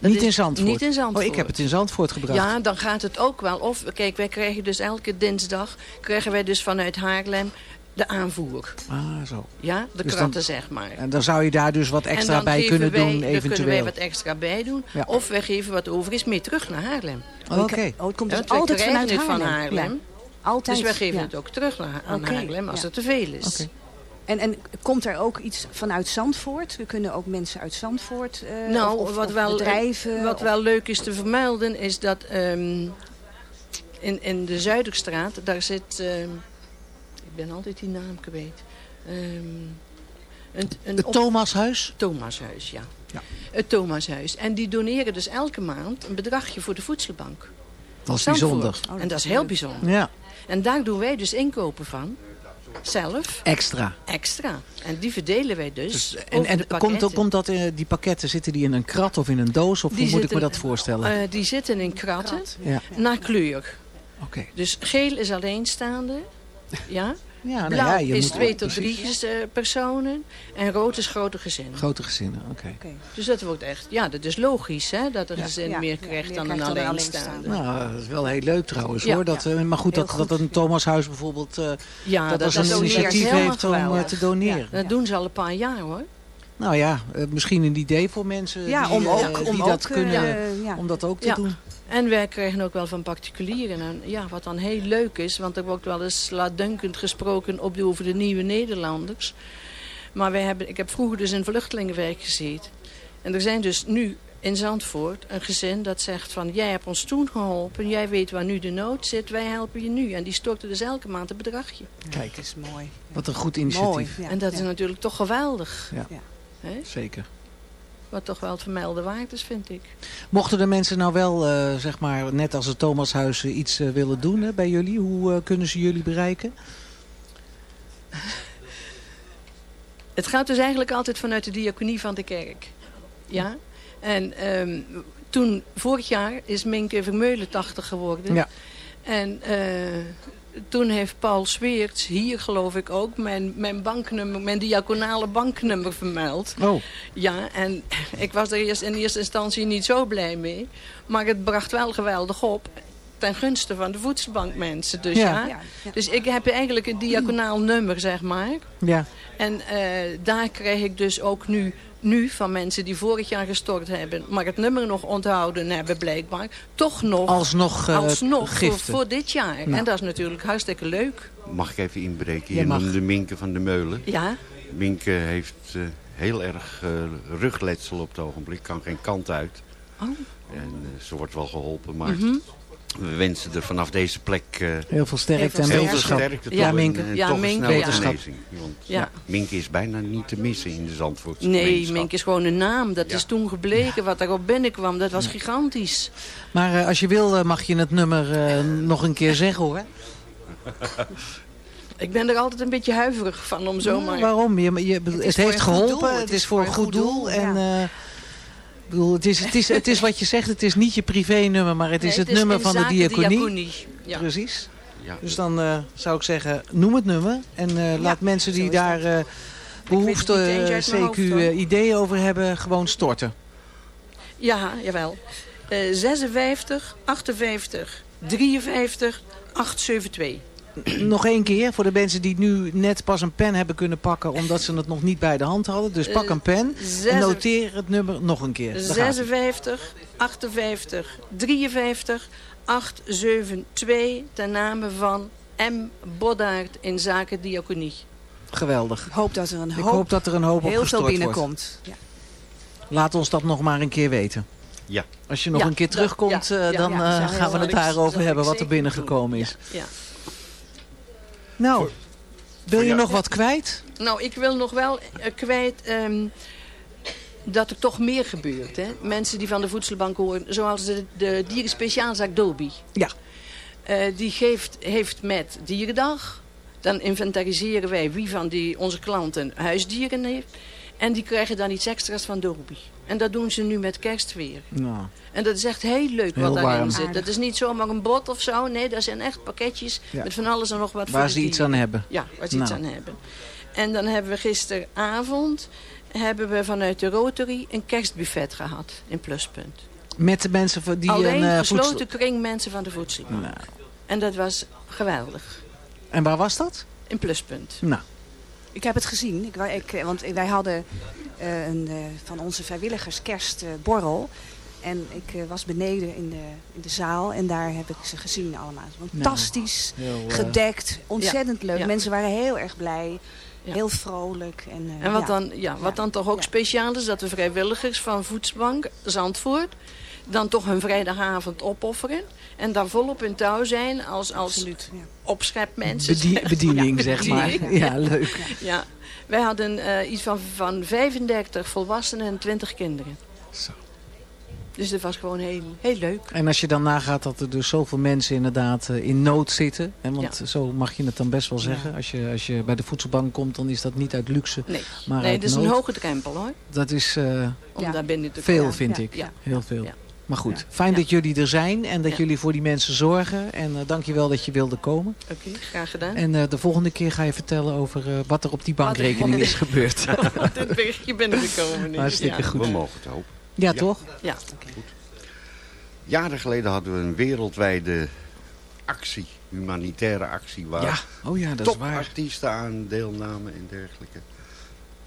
Dat
niet in Zandvoort?
Niet in Zandvoort.
Oh, ik heb het in Zandvoort gebracht.
Ja, dan gaat het ook wel. Of, kijk, wij krijgen dus elke dinsdag... krijgen wij dus vanuit Haarlem de aanvoer.
Ah, zo.
Ja, de
Dus
kratten,
dan-
zeg maar.
En dan zou je daar dus wat extra bij kunnen
wij,
doen,
Dan kunnen wij
eventueel.
wat extra bij doen.
Ja.
Of wij geven wat over is mee terug naar Haarlem.
Oh, Oké.
Oh, het komt dus altijd vanuit
van
Haarlem.
Haarlem.
Ja. Altijd.
Dus wij geven
ja.
het ook terug naar, aan Haarlem als
ja.
het te veel is.
Oké.
En, en komt er ook iets vanuit Zandvoort? We kunnen ook mensen uit Zandvoort, eh,
Nou,
of, of,
wat,
of
wel,
bedrijven.
wat
of-
wel leuk is te vermelden is dat ehm, in, in de Zuiderstraat, daar zit, ehm, ik ben altijd die naam kwijt. Ehm, een, een
Het
op-
Thomashuis?
Thomashuis, ja.
Ja.
Het Thomashuis. En die doneren dus elke maand een bedragje voor de voedselbank.
Dat is bijzonder.
Oh,
en dat is heel bijzonder.
Ja,
En daar doen wij dus inkopen van. Zelf.
extra.
Extra. En die verdelen wij dus.
Dus, en en komt, komt dat, eh, die pakketten, zitten die in een krat of in een doos? Of
Die
hoe moet ik me dat voorstellen?
Eh, die zitten in kratten.
ja,
Naar kleur.
oké.
Dus geel is alleenstaande. Ja.
Ja, nou
Blauw
ja, je
is
moet-
twee tot drie eh, personen. En rood is grote gezinnen.
Grote gezinnen, oké.
Oké.
Dus dat wordt echt... Ja, dat is logisch hè. Dat een gezin
Ja,
krijgt
meer
dan
krijgt
een
dan een
alleenstaande.
Nou, dat is wel heel leuk trouwens
Ja.
hoor. Dat, eh, maar goed, dat,
goed.
dat een Thomashuis bijvoorbeeld eh,
Ja,
dat,
dat,
als
dat
een initiatief heeft om eh,
geweldig.
te doneren.
Dat doen ze al een paar jaar hoor.
Nou ja, eh, misschien een idee voor mensen
Ja,
die,
om
eh,
ook,
die
om
dat
ook,
kunnen,
eh, ja.
om dat ook te
Ja.
doen.
En wij krijgen ook wel van particulieren. En ja, wat dan heel leuk is, want er wordt wel eens laatdunkend gesproken op de, over de nieuwe Nederlanders. Maar wij hebben, ik heb vroeger dus in vluchtelingenwerk gezeten. En er zijn dus nu in Zandvoort een gezin dat zegt van... jij hebt ons toen geholpen, jij weet waar nu de nood zit, wij helpen je nu. En die storten dus elke maand een bedragje.
Kijk,
Dat is mooi.
wat een goed initiatief.
Mooi. Ja,
en dat
ja.
is natuurlijk toch geweldig.
Ja.
Hè?
Zeker.
Wat toch wel het vermelden waard is, vind ik.
Mochten de mensen nou wel, eh, zeg maar, net als het Thomashuis eh, iets eh, willen doen hè, bij jullie, hoe kunnen ze jullie bereiken?
Het gaat dus eigenlijk altijd vanuit de diaconie van de kerk. Ja? En ehm, toen, vorig jaar, is Minke Vermeulen 80 geworden.
Ja.
En eh, toen heeft Paul Sweerts hier geloof ik ook mijn, mijn banknummer, mijn diaconale banknummer vermeld.
Oh.
Ja, en ik was er eerst in eerste instantie niet zo blij mee. Maar het bracht wel geweldig op ten gunste van de voedselbankmensen. Dus
Ja.
ja. Dus ik heb eigenlijk een diaconaal nummer, zeg maar.
Ja.
En eh, daar krijg ik dus ook nu, nu van mensen die vorig jaar gestort hebben... maar het nummer nog onthouden hebben blijkbaar... toch nog,
Alsnog, eh,
alsnog voor, voor dit jaar.
Nou.
En dat is natuurlijk hartstikke leuk.
Mag ik even inbreken? Je noemde Minke van de Meulen.
Ja.
Minke heeft eh, heel erg eh, rugletsel op het ogenblik. Kan geen kant uit.
Oh.
En ze wordt wel geholpen, maar
Mhm.
We wensen er vanaf deze plek... eh,
Heel veel sterkte en wetenschap. Ja.
En, en
Ja,
toch een
Minke,
snelle
ja.
genezing. Want
Ja.
is bijna niet te missen in de Zandvoortse
Nee. Mink is gewoon een naam. Dat
Ja.
is toen gebleken wat daarop binnenkwam. Dat was gigantisch.
Maar eh, als je wil eh, mag je het nummer eh, nog een keer zeggen hoor.
Ik ben er altijd een beetje huiverig van om zomaar...
Ja, waarom? Je, je, het,
voor
heeft geholpen,
doel.
het, is voor een goed doel. En, eh, ik bedoel, het, is, het, is, het is wat je zegt, het is niet je privé-nummer, maar het is
Nee,
het, nummer
in
van de diaconie.
diaconie. Ja.
Precies.
Ja.
Dus dan eh, zou ik zeggen, noem het nummer. En eh, laat mensen die daar eh behoefte, CQ, ideeën over hebben, gewoon storten.
Ja, jawel. Eh 56, 58, 53, 872.
Nog één keer voor de mensen die nu net pas een pen hebben kunnen pakken omdat ze het nog niet bij de hand hadden. Dus pak
Eh,
een pen en noteer het nummer nog een keer. Daar gaat ie.
56, 58, 53, 872 ten name van M. Boddaert in zaken diaconie.
Geweldig.
Ik hoop dat er een
Ik
hoop,
hoop dat er een hoop op
heel veel binnenkomt. Ja.
Laat ons dat nog maar een keer weten.
Ja.
Als je nog
Ja,
een keer terugkomt,
ja,
eh,
ja,
dan
ja,
eh, gaan we het daarover hebben
ik
wat er binnengekomen is.
Ja.
Nou, wil je
jou-
nog wat kwijt?
Nou, ik wil nog wel eh, kwijt ehm, dat er toch meer gebeurt. Hè? Mensen die van de voedselbank horen, zoals de, de dierenspeciaalzaak Dolby.
Ja.
Eh, die geeft, heeft met Dierendag. Dan inventariseren wij wie van die, onze klanten huisdieren heeft. En die krijgen dan iets extra's van Dolby. En dat doen ze nu met kerst weer.
Nou,
En dat is echt heel leuk
Heel
wat daarin
warm.
zit. Dat is niet zomaar een bot of zo. Nee, dat zijn echt pakketjes
Ja.
met van alles en nog wat
Waar
voor
ze iets
dieren.
aan hebben.
Ja, waar ze iets
Nou.
aan hebben. En dan hebben we gisteravond hebben we vanuit de Rotary een kerstbuffet gehad in Pluspunt.
met de mensen van die
Alleen
een eh,
gesloten
voedsel...
kring mensen van de voedselbank.
Nou.
En dat was geweldig.
En waar was dat?
In Pluspunt.
Nou,
Ik heb het gezien, ik, ik, want wij hadden eh, een, eh, van onze vrijwilligers kerstborrel. en ik eh, was beneden in de, in de zaal en daar heb ik ze gezien allemaal. Fantastisch,
heel, eh,
gedekt, ontzettend leuk.
ja.
Mensen waren heel erg blij,
Ja.
heel vrolijk. En, eh,
En wat,
ja.
dan, ja, wat dan toch ook speciaal is, dat de vrijwilligers van Voedselbank Zandvoort dan toch hun vrijdagavond opofferen. En daar volop in touw zijn als, als
Absoluut, ja.
opschepmensen.
bediening,
Ja,
zeg maar.
bediening.
Ja, leuk.
Ja, wij hadden eh, iets van, van 35 volwassenen en 20 kinderen.
Zo.
Dus dat was gewoon heel, heel leuk.
En als je dan nagaat dat er dus zoveel mensen inderdaad eh, in nood zitten. Hè, want
Ja.
zo mag je het dan best wel zeggen. Als, je, als je bij de voedselbank komt, dan is dat niet uit luxe.
Nee,
Maar
nee
uit
dat is
nood.
een hoge drempel hoor.
Dat is eh,
Om
Ja.
daar binnen te
veel, vind
Ja,
ik.
Ja.
Heel veel. Maar goed,
Ja.
fijn
Ja.
dat jullie er zijn en dat
Ja.
jullie voor die mensen zorgen. En eh dank je wel dat je wilde komen.
Oké, graag gedaan.
En eh, de volgende keer ga je vertellen over eh, wat er op die bankrekening is gebeurd.
Wat dit berichtje binnengekomen is.
Hartstikke
ja.
goed.
We mogen het hopen.
Ja, toch?
Ja.
Jaren geleden hadden we een wereldwijde actie, humanitaire actie, waar
Ja, oh ja, dat is waar.
topartiesten aan deelnamen en dergelijke.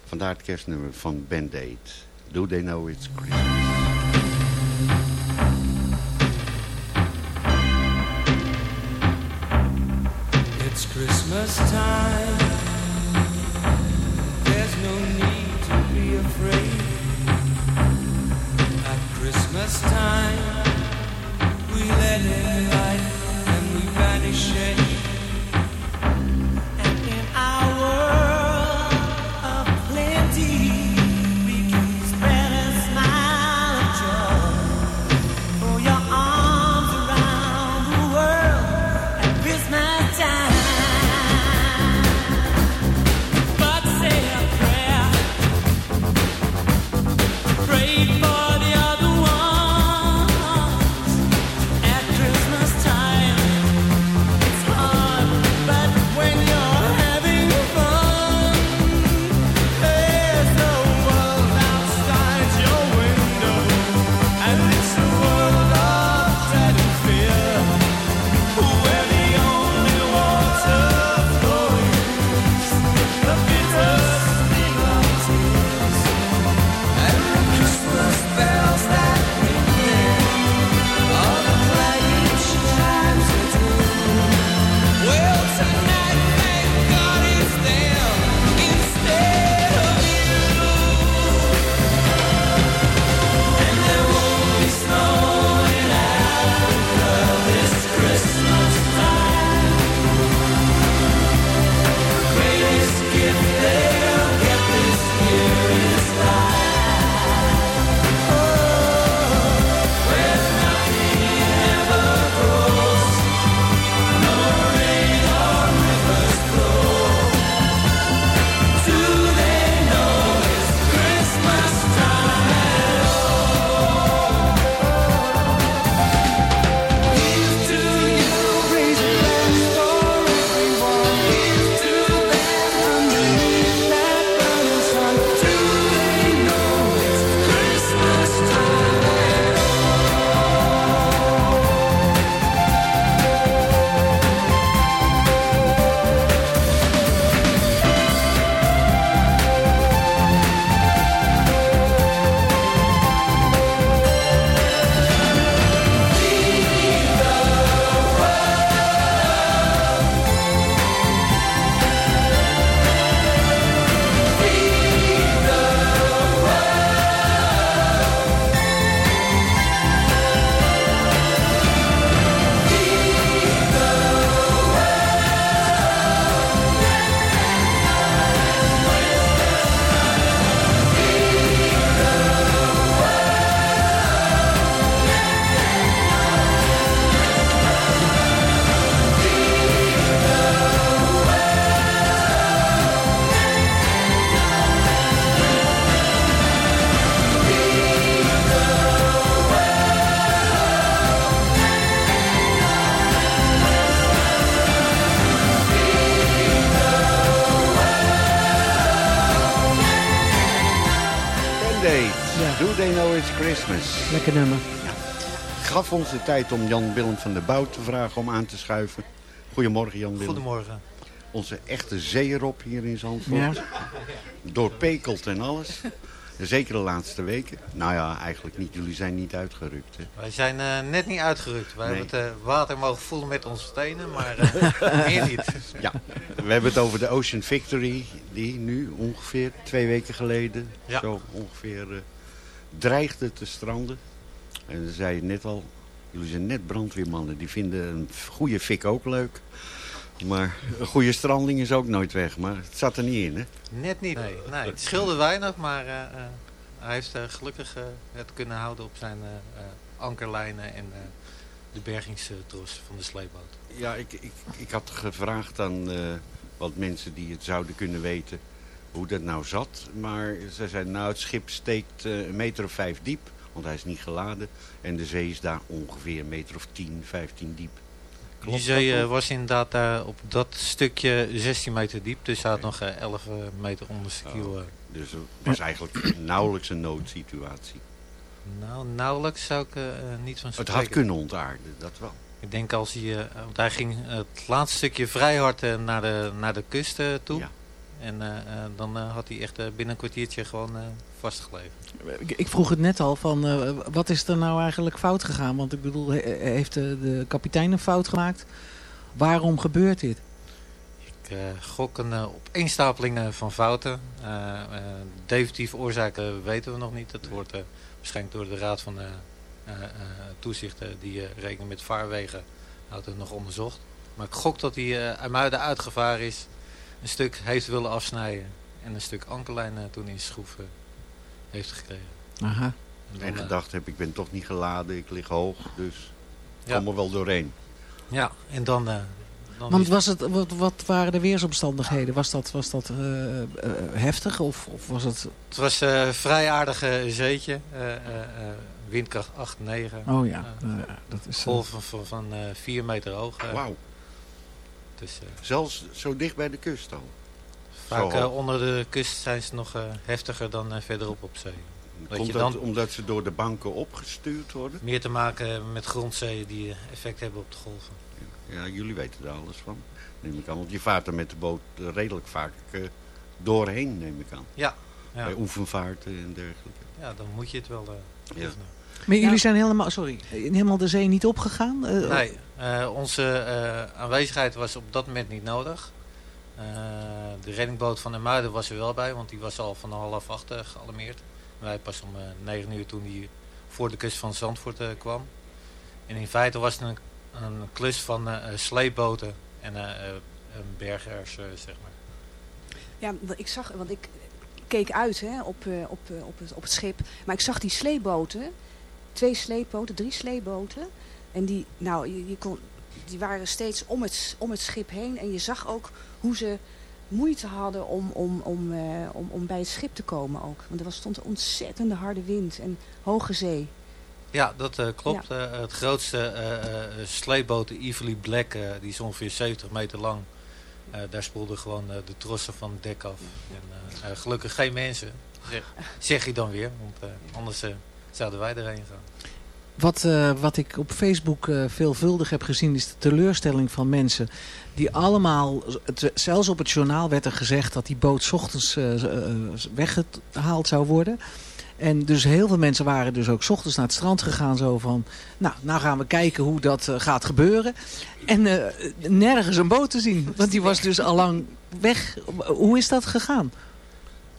Vandaar het kerstnummer van Band Aid. Do They Know It's Christmas?
It's Christmas time. There's no need to be afraid. At Christmas time, we let in light and we vanish in.
Ons de tijd om Jan Willem van der Bout te vragen om aan te schuiven. Goedemorgen Jan Willem.
Goedemorgen.
Onze echte zeerop hier in Zandvoort.
Ja.
Doorpekeld en alles. Zeker de laatste weken. Nou ja, eigenlijk niet. Jullie zijn niet uitgerukt. Hè?
Wij zijn eh, net niet uitgerukt. Wij
Nee.
hebben het eh, water mogen voelen met onze tenen, maar eh, meer niet.
Ja, we hebben het over de Ocean Victory. Die nu ongeveer twee weken geleden
Ja.
zo ongeveer dreigde te stranden. En ze zei net al, jullie zijn net brandweermannen. Die vinden een goede fik ook leuk. Maar een goede stranding is ook nooit weg. Maar het zat er niet in, hè?
Net niet. Nee, nee. Het scheelde weinig, maar eh, eh, hij heeft eh, gelukkig het kunnen houden op zijn eh, eh, ankerlijnen en eh, de bergingstros van de sleepboot.
Ja, ik, ik, ik had gevraagd aan eh, wat mensen die het zouden kunnen weten hoe dat nou zat. Maar ze zeiden, nou het schip steekt eh, een meter of vijf diep, want hij is niet geladen. En de zee is daar ongeveer een meter of 10, 15 diep.
Die zee
dat
eh, was inderdaad daar op dat stukje 16 meter diep, dus hij had nog eh, 11 eh, meter onder zijn kiel. eh.
Dus het was eigenlijk nauwelijks een noodsituatie.
Nou, nauwelijks zou ik eh, eh, niet van
Het
spreken.
had kunnen ontaarden, dat wel.
Ik denk als hij, eh, want hij ging het laatste stukje vrij hard eh, naar, de, naar de kust eh, toe. En eh, eh, dan eh, had hij echt binnen een kwartiertje gewoon vastgeleverd.
Ik, ik vroeg het net al, van, wat is er nou eigenlijk fout gegaan? Want ik bedoel, he- heeft de, de kapitein een fout gemaakt? Waarom gebeurt dit?
Ik gok een opeenstapeling van fouten. Definitieve oorzaken weten we nog niet. Dat wordt waarschijnlijk door de Raad van eh, eh, eh, Toezicht, eh, die eh, rekening met vaarwegen, houdt het nog onderzocht. Maar ik gok dat hij eh IJmuiden uitgevaren is, een stuk heeft willen afsnijden en een stuk ankerlijn eh, toen in eh, heeft gekregen.
Aha.
En dan,
En
eh,
gedacht heb, ik ben toch niet geladen, ik lig hoog, dus ik
Ja.
kom er wel doorheen.
Ja, en dan... eh, dan
Want was het, wat, wat waren de weersomstandigheden? Was dat, was dat eh, eh, heftig of, of was het...
Het was een vrij aardig eh, zeetje. eh, eh, eh, windkracht 8, 9.
Oh ja, dat is,
golven van, van eh 4 meter hoog.
Wauw.
Dus, eh,
Zelfs zo dicht bij de kust al.
vaak eh, onder de kust zijn ze nog eh, heftiger dan verderop op zee. Dat
Komt
je
dat
dan
omdat ze door de banken opgestuurd worden?
meer te maken met grondzeeën die effect hebben op de golven.
Ja, jullie weten er alles van. Neem ik aan, want je vaart er met de boot redelijk vaak doorheen, neem ik aan.
Ja, ja.
Bij oefenvaarten en dergelijke.
Ja, dan moet je het wel
Ja.
Maar jullie zijn helemaal, sorry, helemaal de zee niet opgegaan? Eh,
Nee, eh, onze eh, aanwezigheid was op dat moment niet nodig. Eh, de reddingboot van de Muiden was er wel bij, want die was al van half acht gealarmeerd. Wij pas om negen uur toen die voor de kust van Zandvoort eh, kwam. En in feite was het een, een klus van sleepboten en een bergers, zeg maar.
Ja, ik zag, want ik keek uit hè, op, eh, op, eh, op, het, op het schip. Maar ik zag die sleepboten, twee sleepboten, drie sleepboten. En die, nou, je, je kon, die waren steeds om het, om het schip heen. En je zag ook hoe ze moeite hadden om, om, om, eh, om, om bij het schip te komen ook. Want er was, stond een ontzettende harde wind en hoge zee.
Ja, dat eh, klopt. Eh, het grootste eh, eh, sleepboot, de Evilly Black, die is ongeveer 70 meter lang. Eh, daar spoelden gewoon eh, de trossen van het dek af. En, gelukkig geen mensen, zeg, zeg je dan weer. Want eh, anders zouden wij erheen gaan.
Wat, eh, wat ik op Facebook eh, veelvuldig heb gezien is de teleurstelling van mensen. Die allemaal, het, zelfs op het journaal werd er gezegd dat die boot ochtends eh, eh, weggehaald zou worden. En dus heel veel mensen waren dus ook ochtends naar het strand gegaan. Zo van, nou, nou gaan we kijken hoe dat gaat gebeuren. En nergens een boot te zien. Want die was dus al lang weg. Hoe is dat gegaan?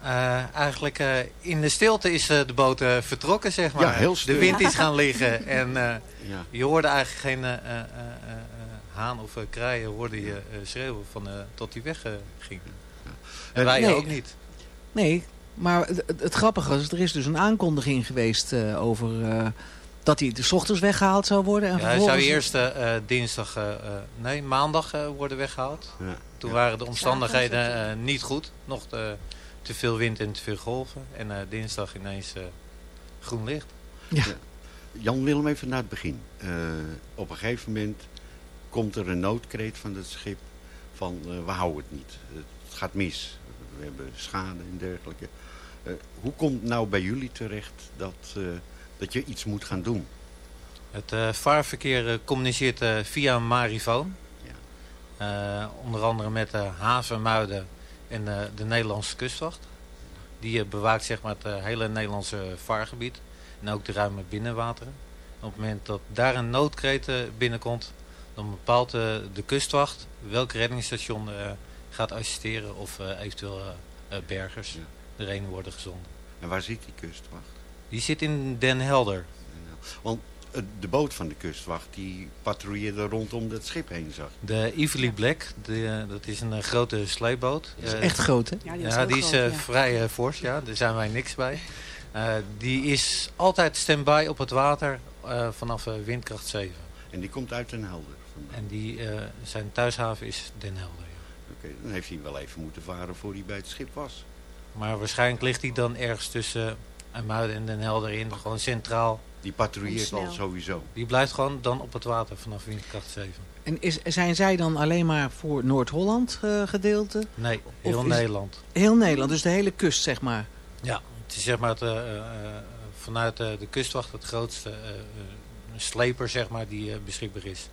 Eh, eigenlijk eh, in de stilte is eh, de boot vertrokken, zeg maar.
Ja, heel stil.
De wind is gaan liggen en eh,
Ja.
je hoorde eigenlijk geen eh, eh, eh, eh, haan of kraaien hoorde je eh, schreeuwen van, eh, tot hij weg eh, ging. En wij
Nee.
ook niet.
Nee, maar het, grappige is, er is dus een aankondiging geweest eh, over eh, dat hij de ochtends weggehaald zou worden. En
Ja, hij zou
vervolgens-
eerst dinsdag, eh, eh, nee, maandag eh, worden weggehaald.
Ja.
Toen waren de omstandigheden eh, niet goed. Nog te, te veel wind en te veel golven. En eh, dinsdag ineens eh, groen licht.
Jan Willem even naar het begin. Eh, op een gegeven moment komt er een noodkreet van het schip van eh, we houden het niet. Het gaat mis. We hebben schade en dergelijke. Eh, hoe komt nou bij jullie terecht dat, eh, dat je iets moet gaan doen?
Het eh, vaarverkeer communiceert eh, via een marifoon. Eh, onder andere met de haven Muiden en eh, de Nederlandse kustwacht. Die eh, bewaakt zeg maar, het eh, hele Nederlandse vaargebied. En ook de ruime binnenwateren. Op het moment dat daar een noodkreet binnenkomt, dan bepaalt de kustwacht welk reddingsstation gaat assisteren of eventueel bergers erheen worden gezonden.
En waar zit die kustwacht?
Die zit in Den Helder.
Want eh, de boot van de kustwacht die patrouilleerde rondom dat schip heen, zag.
De Evelie Black, de, eh, dat is een eh, grote sleepboot.
is
Eh,
echt groot, hè?
Ja,
Ja,
die is, eh,
groot, ja.
vrij eh, fors, ja. Daar zijn wij niks bij. Eh, die is altijd stand-by op het water eh, vanaf eh, windkracht 7.
En die komt uit Den Helder.
En die, eh, zijn thuishaven is Den Helder.
Oké, dan heeft hij wel even moeten varen voor hij bij het schip was.
Maar waarschijnlijk ligt hij dan ergens tussen uh, Muiden en Den Helder in. Gewoon centraal.
Die patrouilleert al sowieso.
Die blijft gewoon dan op het water vanaf windkracht 7.
En is, zijn zij dan alleen maar voor Noord-Holland eh, gedeelte?
Nee, heel Nederland.
Heel Nederland, dus de hele kust, zeg maar.
Ja, het is zeg maar het, eh, eh, vanuit eh, de kustwacht het grootste eh, eh, sleper zeg maar, die eh, beschikbaar is.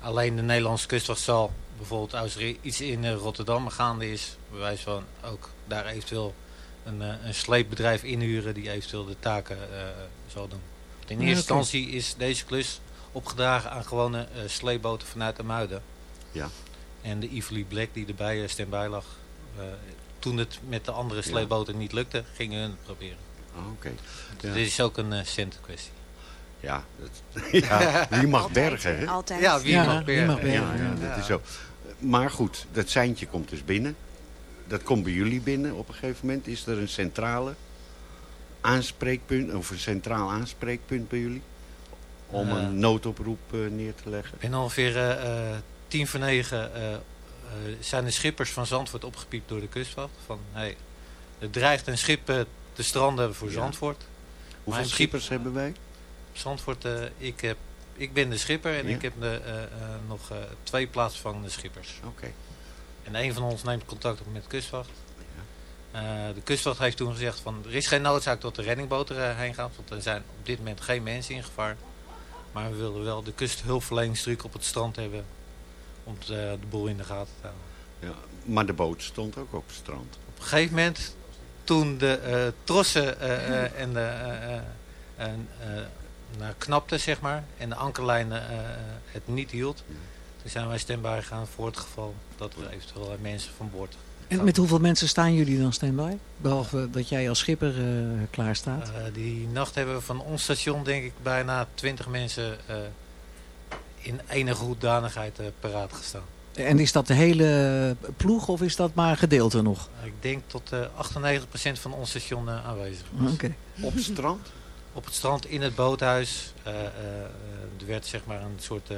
Alleen de Nederlandse kustwacht zal bijvoorbeeld als er iets in Rotterdam gaande is, bewijs van ook daar eventueel een, eh, een sleepbedrijf inhuren die eventueel de taken eh, zal doen. In
Ja,
eerste instantie is deze klus opgedragen aan gewone eh, sleepboten vanuit de Muiden.
Ja.
En de Evelie Black die erbij uh, stand-by lag. eh, toen het met de andere sleepboten niet lukte, gingen hun het proberen.
Ah, Oké.
Dus
Ja.
Dit is ook een uh, centenkwestie.
Ja, dat, ja, wie mag
Altijd,
bergen, hè?
altijd.
Ja, wie mag bergen.
Ja, ja, dat is zo. Maar goed, dat seintje komt dus binnen. Dat komt bij jullie binnen op een gegeven moment. Is er een centrale aanspreekpunt, of een centraal aanspreekpunt bij jullie? Om
Eh.
een noodoproep eh, neer te leggen?
En ongeveer eh, tien voor negen zijn de schippers van Zandvoort opgepiept door de kustwacht. Van, hey, er dreigt een schip te stranden voor
Ja.
Zandvoort.
Hoeveel schippers hebben wij?
Zandvoort, ik, heb, ik ben de schipper en
Ja.
ik heb de, nog twee plaatsvervangende schippers.
Oké.
En een van ons neemt contact op met de kustwacht. Eh, de kustwacht heeft toen gezegd van er is geen noodzaak tot de reddingboot erheen gaat. Want er zijn op dit moment geen mensen in gevaar. Maar we wilden wel de kusthulpverleningstruc op het strand hebben. Om eh, de boel in de gaten te houden.
Ja, maar de boot stond ook op het strand.
Op een gegeven moment, toen de eh, trossen eh, eh, en de eh, eh, eh, nou, knapten, zeg maar, en de ankerlijnen eh, het niet hield, toen zijn wij standby gegaan voor het geval dat er eventueel eh, mensen van boord
En met hoeveel mensen staan jullie dan stand-by? Behalve dat jij als schipper eh, klaar staat.
Eh, die nacht hebben we van ons station denk ik bijna 20 mensen eh, in enige hoedanigheid eh, paraat gestaan.
En is dat de hele ploeg of is dat maar gedeelte nog?
Ik denk tot eh 98% van ons station aanwezig was.
Oké.
Op het strand?
Op het strand, in het boothuis. Eh, eh, eh, er werd zeg maar een soort,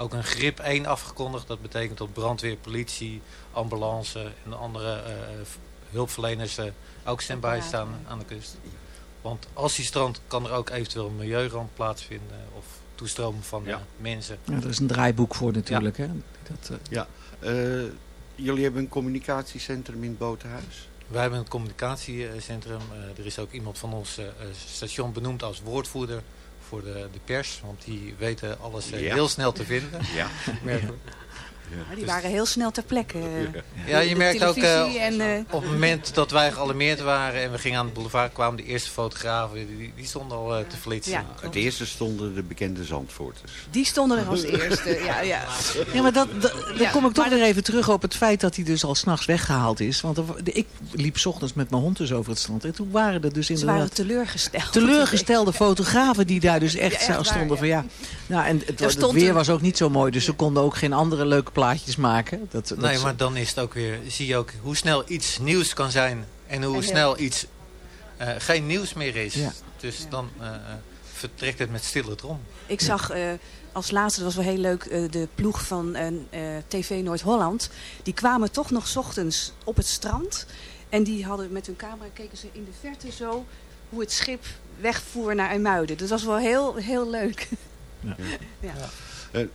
ook een grip 1 afgekondigd. Dat betekent dat brandweer, politie, ambulance en andere eh, v- hulpverleners eh, ook stand-by staan aan de kust. Want als die strand kan er ook eventueel een milieuramp plaatsvinden of toestromen van eh, mensen.
Ja, er is een draaiboek voor natuurlijk. Hè? Dat, eh,
Ja. Eh, jullie hebben een communicatiecentrum in het botenhuis?
Wij hebben een communicatiecentrum. Eh, er is ook iemand van ons eh, eh, station benoemd als woordvoerder voor de, de pers. Want die weten alles eh,
Ja.
heel snel te vinden.
Ja.
Maar die waren heel snel ter plekke. eh.
Ja,
De-
je merkt ook eh,
en, eh,
op het moment dat wij gealarmeerd waren en we gingen aan de boulevard, kwamen de eerste fotografen, die, die stonden al eh, te flitsen.
Ja.
Het eerste stonden de bekende Zandvoorters.
Die stonden er als eerste. Ja, ja.
Ja, maar dat, dat- dan
Ja,
kom ik toch
maar
weer even terug op het feit dat hij dus al s'nachts weggehaald is. Want er ik liep 's ochtends met mijn hond dus over het strand. En toen waren er dus
Ze
inderdaad
waren teleurgesteld.
teleurgestelde fotografen die daar dus echt,
Ja, echt waar,
stonden.
ja.
van, ja. Nou, en het, het weer
een-
was ook niet zo mooi, dus ze konden ook geen andere leuke plaatjes maken. Dat, dat
Nee, maar dan is het ook weer, zie je ook hoe snel iets nieuws kan zijn en hoe
En
snel iets eh, geen nieuws meer is.
Ja.
Dus dan eh, vertrekt het met stille trom.
Ik zag eh, als laatste, dat was wel heel leuk, eh, de ploeg van eh, eh, TV Noord-Holland. Die kwamen toch nog 's ochtends op het strand. En die hadden met hun camera, keken ze in de verte zo hoe het schip wegvoer naar IJmuiden. Dat was wel heel, heel leuk. Ja.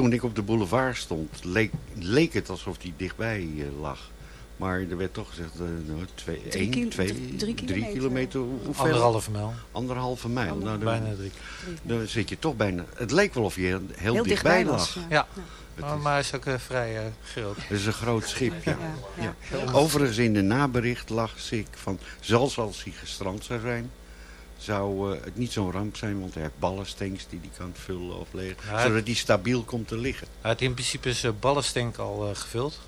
Toen ik op de boulevard stond, leek, leek het alsof die dichtbij eh, lag. Maar er werd toch gezegd, nou, twee,
Drie
één,
kilo-
twee,
drie- kilometer.
kilometer. hoe- Hoeveel?
Anderhalve mijl.
Anderhalve mijl. Nou, dan,
Bijna drie.
Dan zit je toch bijna... Het leek wel of je heel,
Heel
dichtbij
dichtbij
lag.
was, ja. Maar, maar hij is ook eh, vrij groot.
Het is een groot schip, ja.
Ja, ja.
ja. Overigens in de nabericht lag ik van... Zelfs als hij gestrand zou zijn... zou eh, het niet zo'n ramp zijn... want hij heeft ballenstanks die hij kan vullen of leeg.
Ja,
zodat hij stabiel komt te liggen.
Hij had in principe zijn ballenstank al eh, gevuld.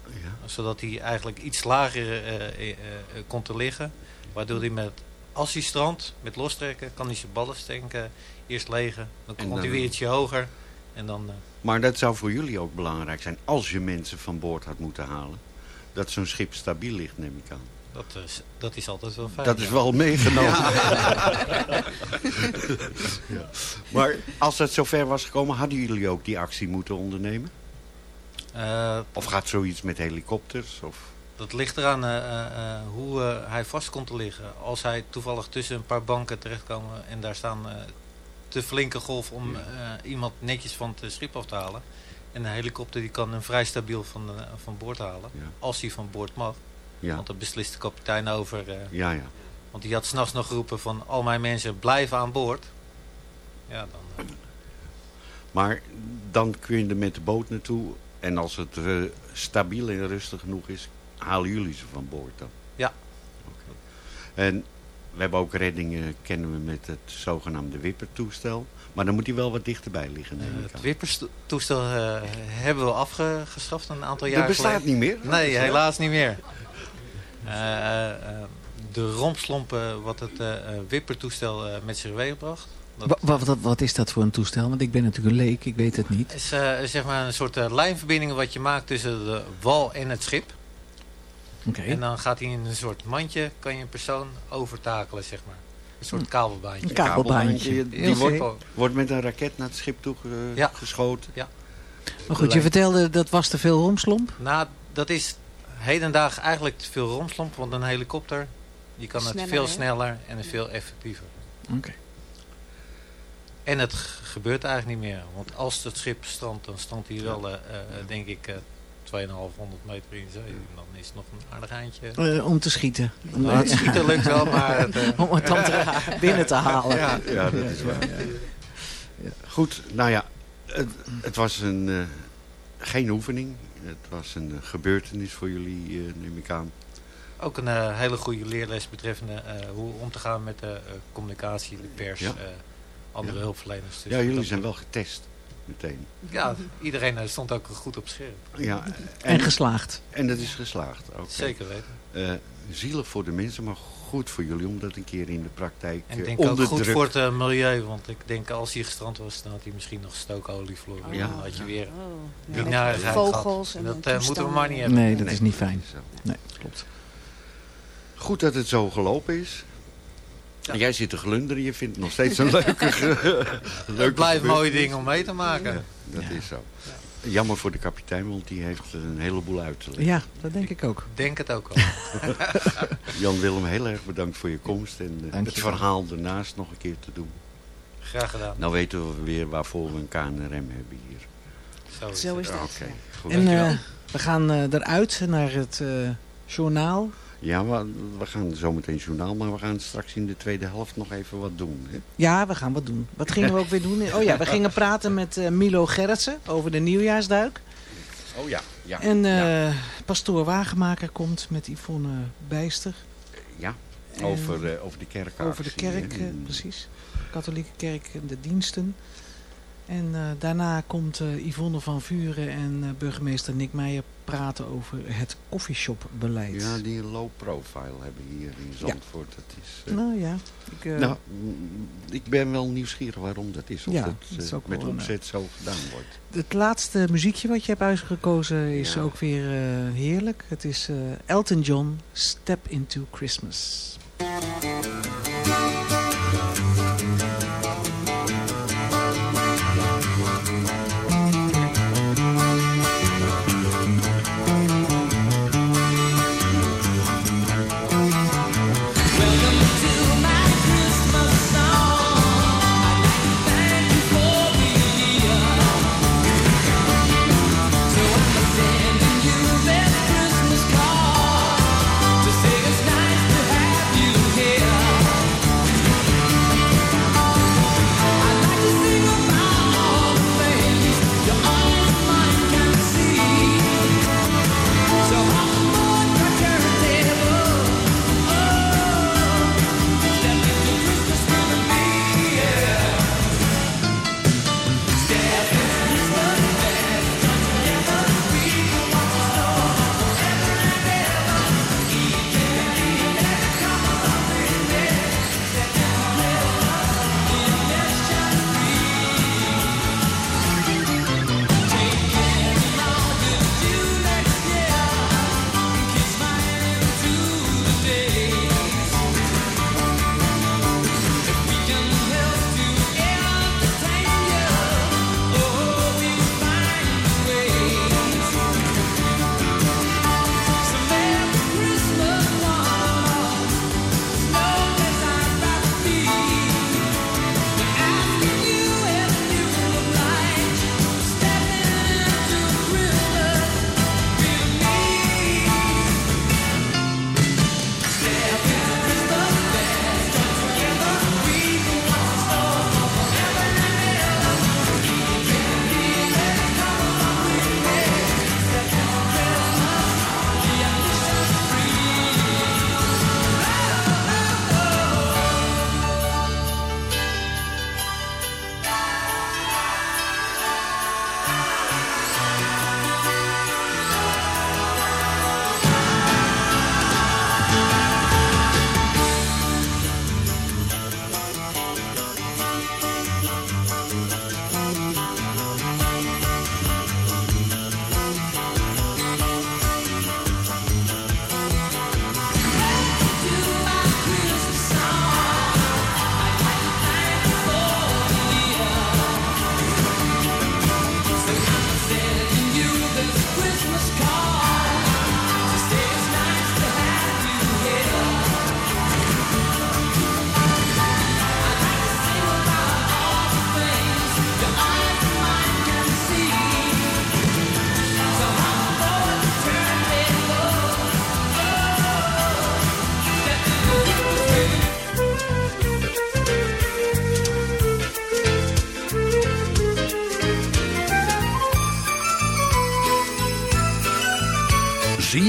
Zodat hij eigenlijk iets lager eh, kon te liggen. Waardoor hij met, als hij strandt, met lostrekken, kan hij zijn ballenstank eh, eerst legen. Dan komt hij weer ietsje hoger. En dan,
Maar dat zou voor jullie ook belangrijk zijn... als je mensen van boord had moeten halen... dat zo'n schip stabiel ligt, neem ik aan.
Dat, is, dat is altijd wel fijn.
Dat is wel meegenomen.
Ja.
Ja. Maar als dat zover was gekomen, hadden jullie ook die actie moeten ondernemen?
Eh,
of gaat zoiets met helikopters? Of...
Dat ligt eraan eh, hoe hij vast komt te liggen. Als hij toevallig tussen een paar banken terechtkomen en daar staan te flinke golf om iemand netjes van het schip af te halen. En een helikopter die kan hem vrij stabiel van, van boord halen. Als hij van boord mag.
Ja.
Want dat beslist de kapitein over. eh,
Ja, ja.
Want die had s'nachts nog geroepen van al mijn mensen blijven aan boord. Ja, dan... eh,
Maar dan kun je er met de boot naartoe. En als het eh, stabiel en rustig genoeg is, halen jullie ze van boord dan?
Ja.
En we hebben ook reddingen, kennen we met het zogenaamde wippertoestel. Maar dan moet hij wel wat dichterbij liggen, neem ik
Het eh, hebben we afgeschaft een aantal
Dat
jaar
bestaat
geleden.
niet meer?
Nee, helaas niet meer. Eh, eh, eh, de rompslompen wat het eh, eh, wippertoestel eh, met zich teweeg bracht. Dat
Wa- wa- Wat, wat is dat voor een toestel? Want ik ben natuurlijk een leek, ik weet het niet.
is eh, zeg maar een soort eh, lijnverbinding wat je maakt tussen de wal en het schip.
Oké.
En dan gaat hij in een soort mandje, kan je een persoon overtakelen, zeg maar. Een soort kabelbaantje.
Een kabelbaantje.
Die wordt, wordt met een raket naar het schip toe ge-
Ja.
geschoten.
Ja.
Maar goed, je vertelde dat was te veel romslomp.
Nou, dat is hedendaag eigenlijk te veel romslomp, want een helikopter die kan het veel
hè?
sneller en veel effectiever.
Oké.
En het gebeurt eigenlijk niet meer, want als het schip strandt, dan strandt hij wel, eh, eh, denk ik, eh 2500 meter in zee. En dan is het nog een aardig eindje.
Eh, om te schieten.
Nou, het schieten lukt wel, maar... Het,
om het dan te, binnen te halen.
Ja.
Ja, dat is waar. Goed, nou ja, het, het was een, eh, geen oefening. Het was een eh, gebeurtenis voor jullie, eh, neem ik aan.
Ook een eh, hele goede leerles betreffende eh, hoe om te gaan met de eh, communicatie, de pers,
Ja.
eh, andere
Ja.
hulpverleners. Dus
Ja, jullie zijn wel getest, meteen.
Ja, iedereen stond ook goed op scherp.
Ja,
En geslaagd.
En dat is geslaagd, oké.
Zeker weten.
Eh, zielig voor de mensen, maar goed voor jullie om dat een keer in de praktijk
En ik
eh,
denk ook
onder
goed
druk...
voor het eh, milieu, want ik denk als hij gestrand was, dan had hij misschien nog stookolie verloren.
Ja.
Dan had je weer
Ja,
die
met
narigheid
vogels
gehad.
en
dat eh, moeten we maar niet hebben.
Nee, dat is niet fijn. Nee, klopt.
Goed dat het zo gelopen is. En Jij zit te glunderen, je vindt het nog steeds een leuke... leuke
Het blijft mooie dingen om mee te maken.
Ja, dat is zo. Jammer voor de kapitein, want die heeft een heleboel uit te leggen.
Ja, dat denk ik ook.
Denk het ook al.
Jan-Willem, heel erg bedankt voor je komst en eh, het verhaal daarnaast nog een keer te doen.
Graag gedaan.
Nou weten we weer waarvoor we een KNRM hebben hier.
Zo is,
Zo is dat.
Oké, goed.
En eh, we gaan eh, eruit naar het eh, journaal.
Ja, we, we gaan zometeen journaal, maar we gaan straks in de tweede helft nog even wat doen. Hè?
Ja, we gaan wat doen. Wat gingen we ook weer doen? Oh ja, we gingen praten met eh, Milo Gerritsen over de nieuwjaarsduik.
Oh ja, ja.
En eh,
ja.
pastoor Wagenmaker komt met Yvonne Bijster.
ja.
En-
Over, eh, over de kerk.
Over de kerk, eh, precies. Katholieke kerk en de diensten. En eh, daarna komt eh, Yvonne van Vuren en eh, burgemeester Nick Meijer praten over het coffeeshopbeleid.
Ja, die low profile hebben hier in Zandvoort. Dat is,
Nou ja, ik,
nou, mm, ik ben wel nieuwsgierig waarom dat is. Of
Ja,
dat,
dat
met opzet zo gedaan wordt.
Het laatste muziekje wat je hebt uitgekozen is
Ja.
ook weer heerlijk. Het is Elton John, Step Into Christmas.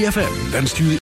ZFM wenst jullie...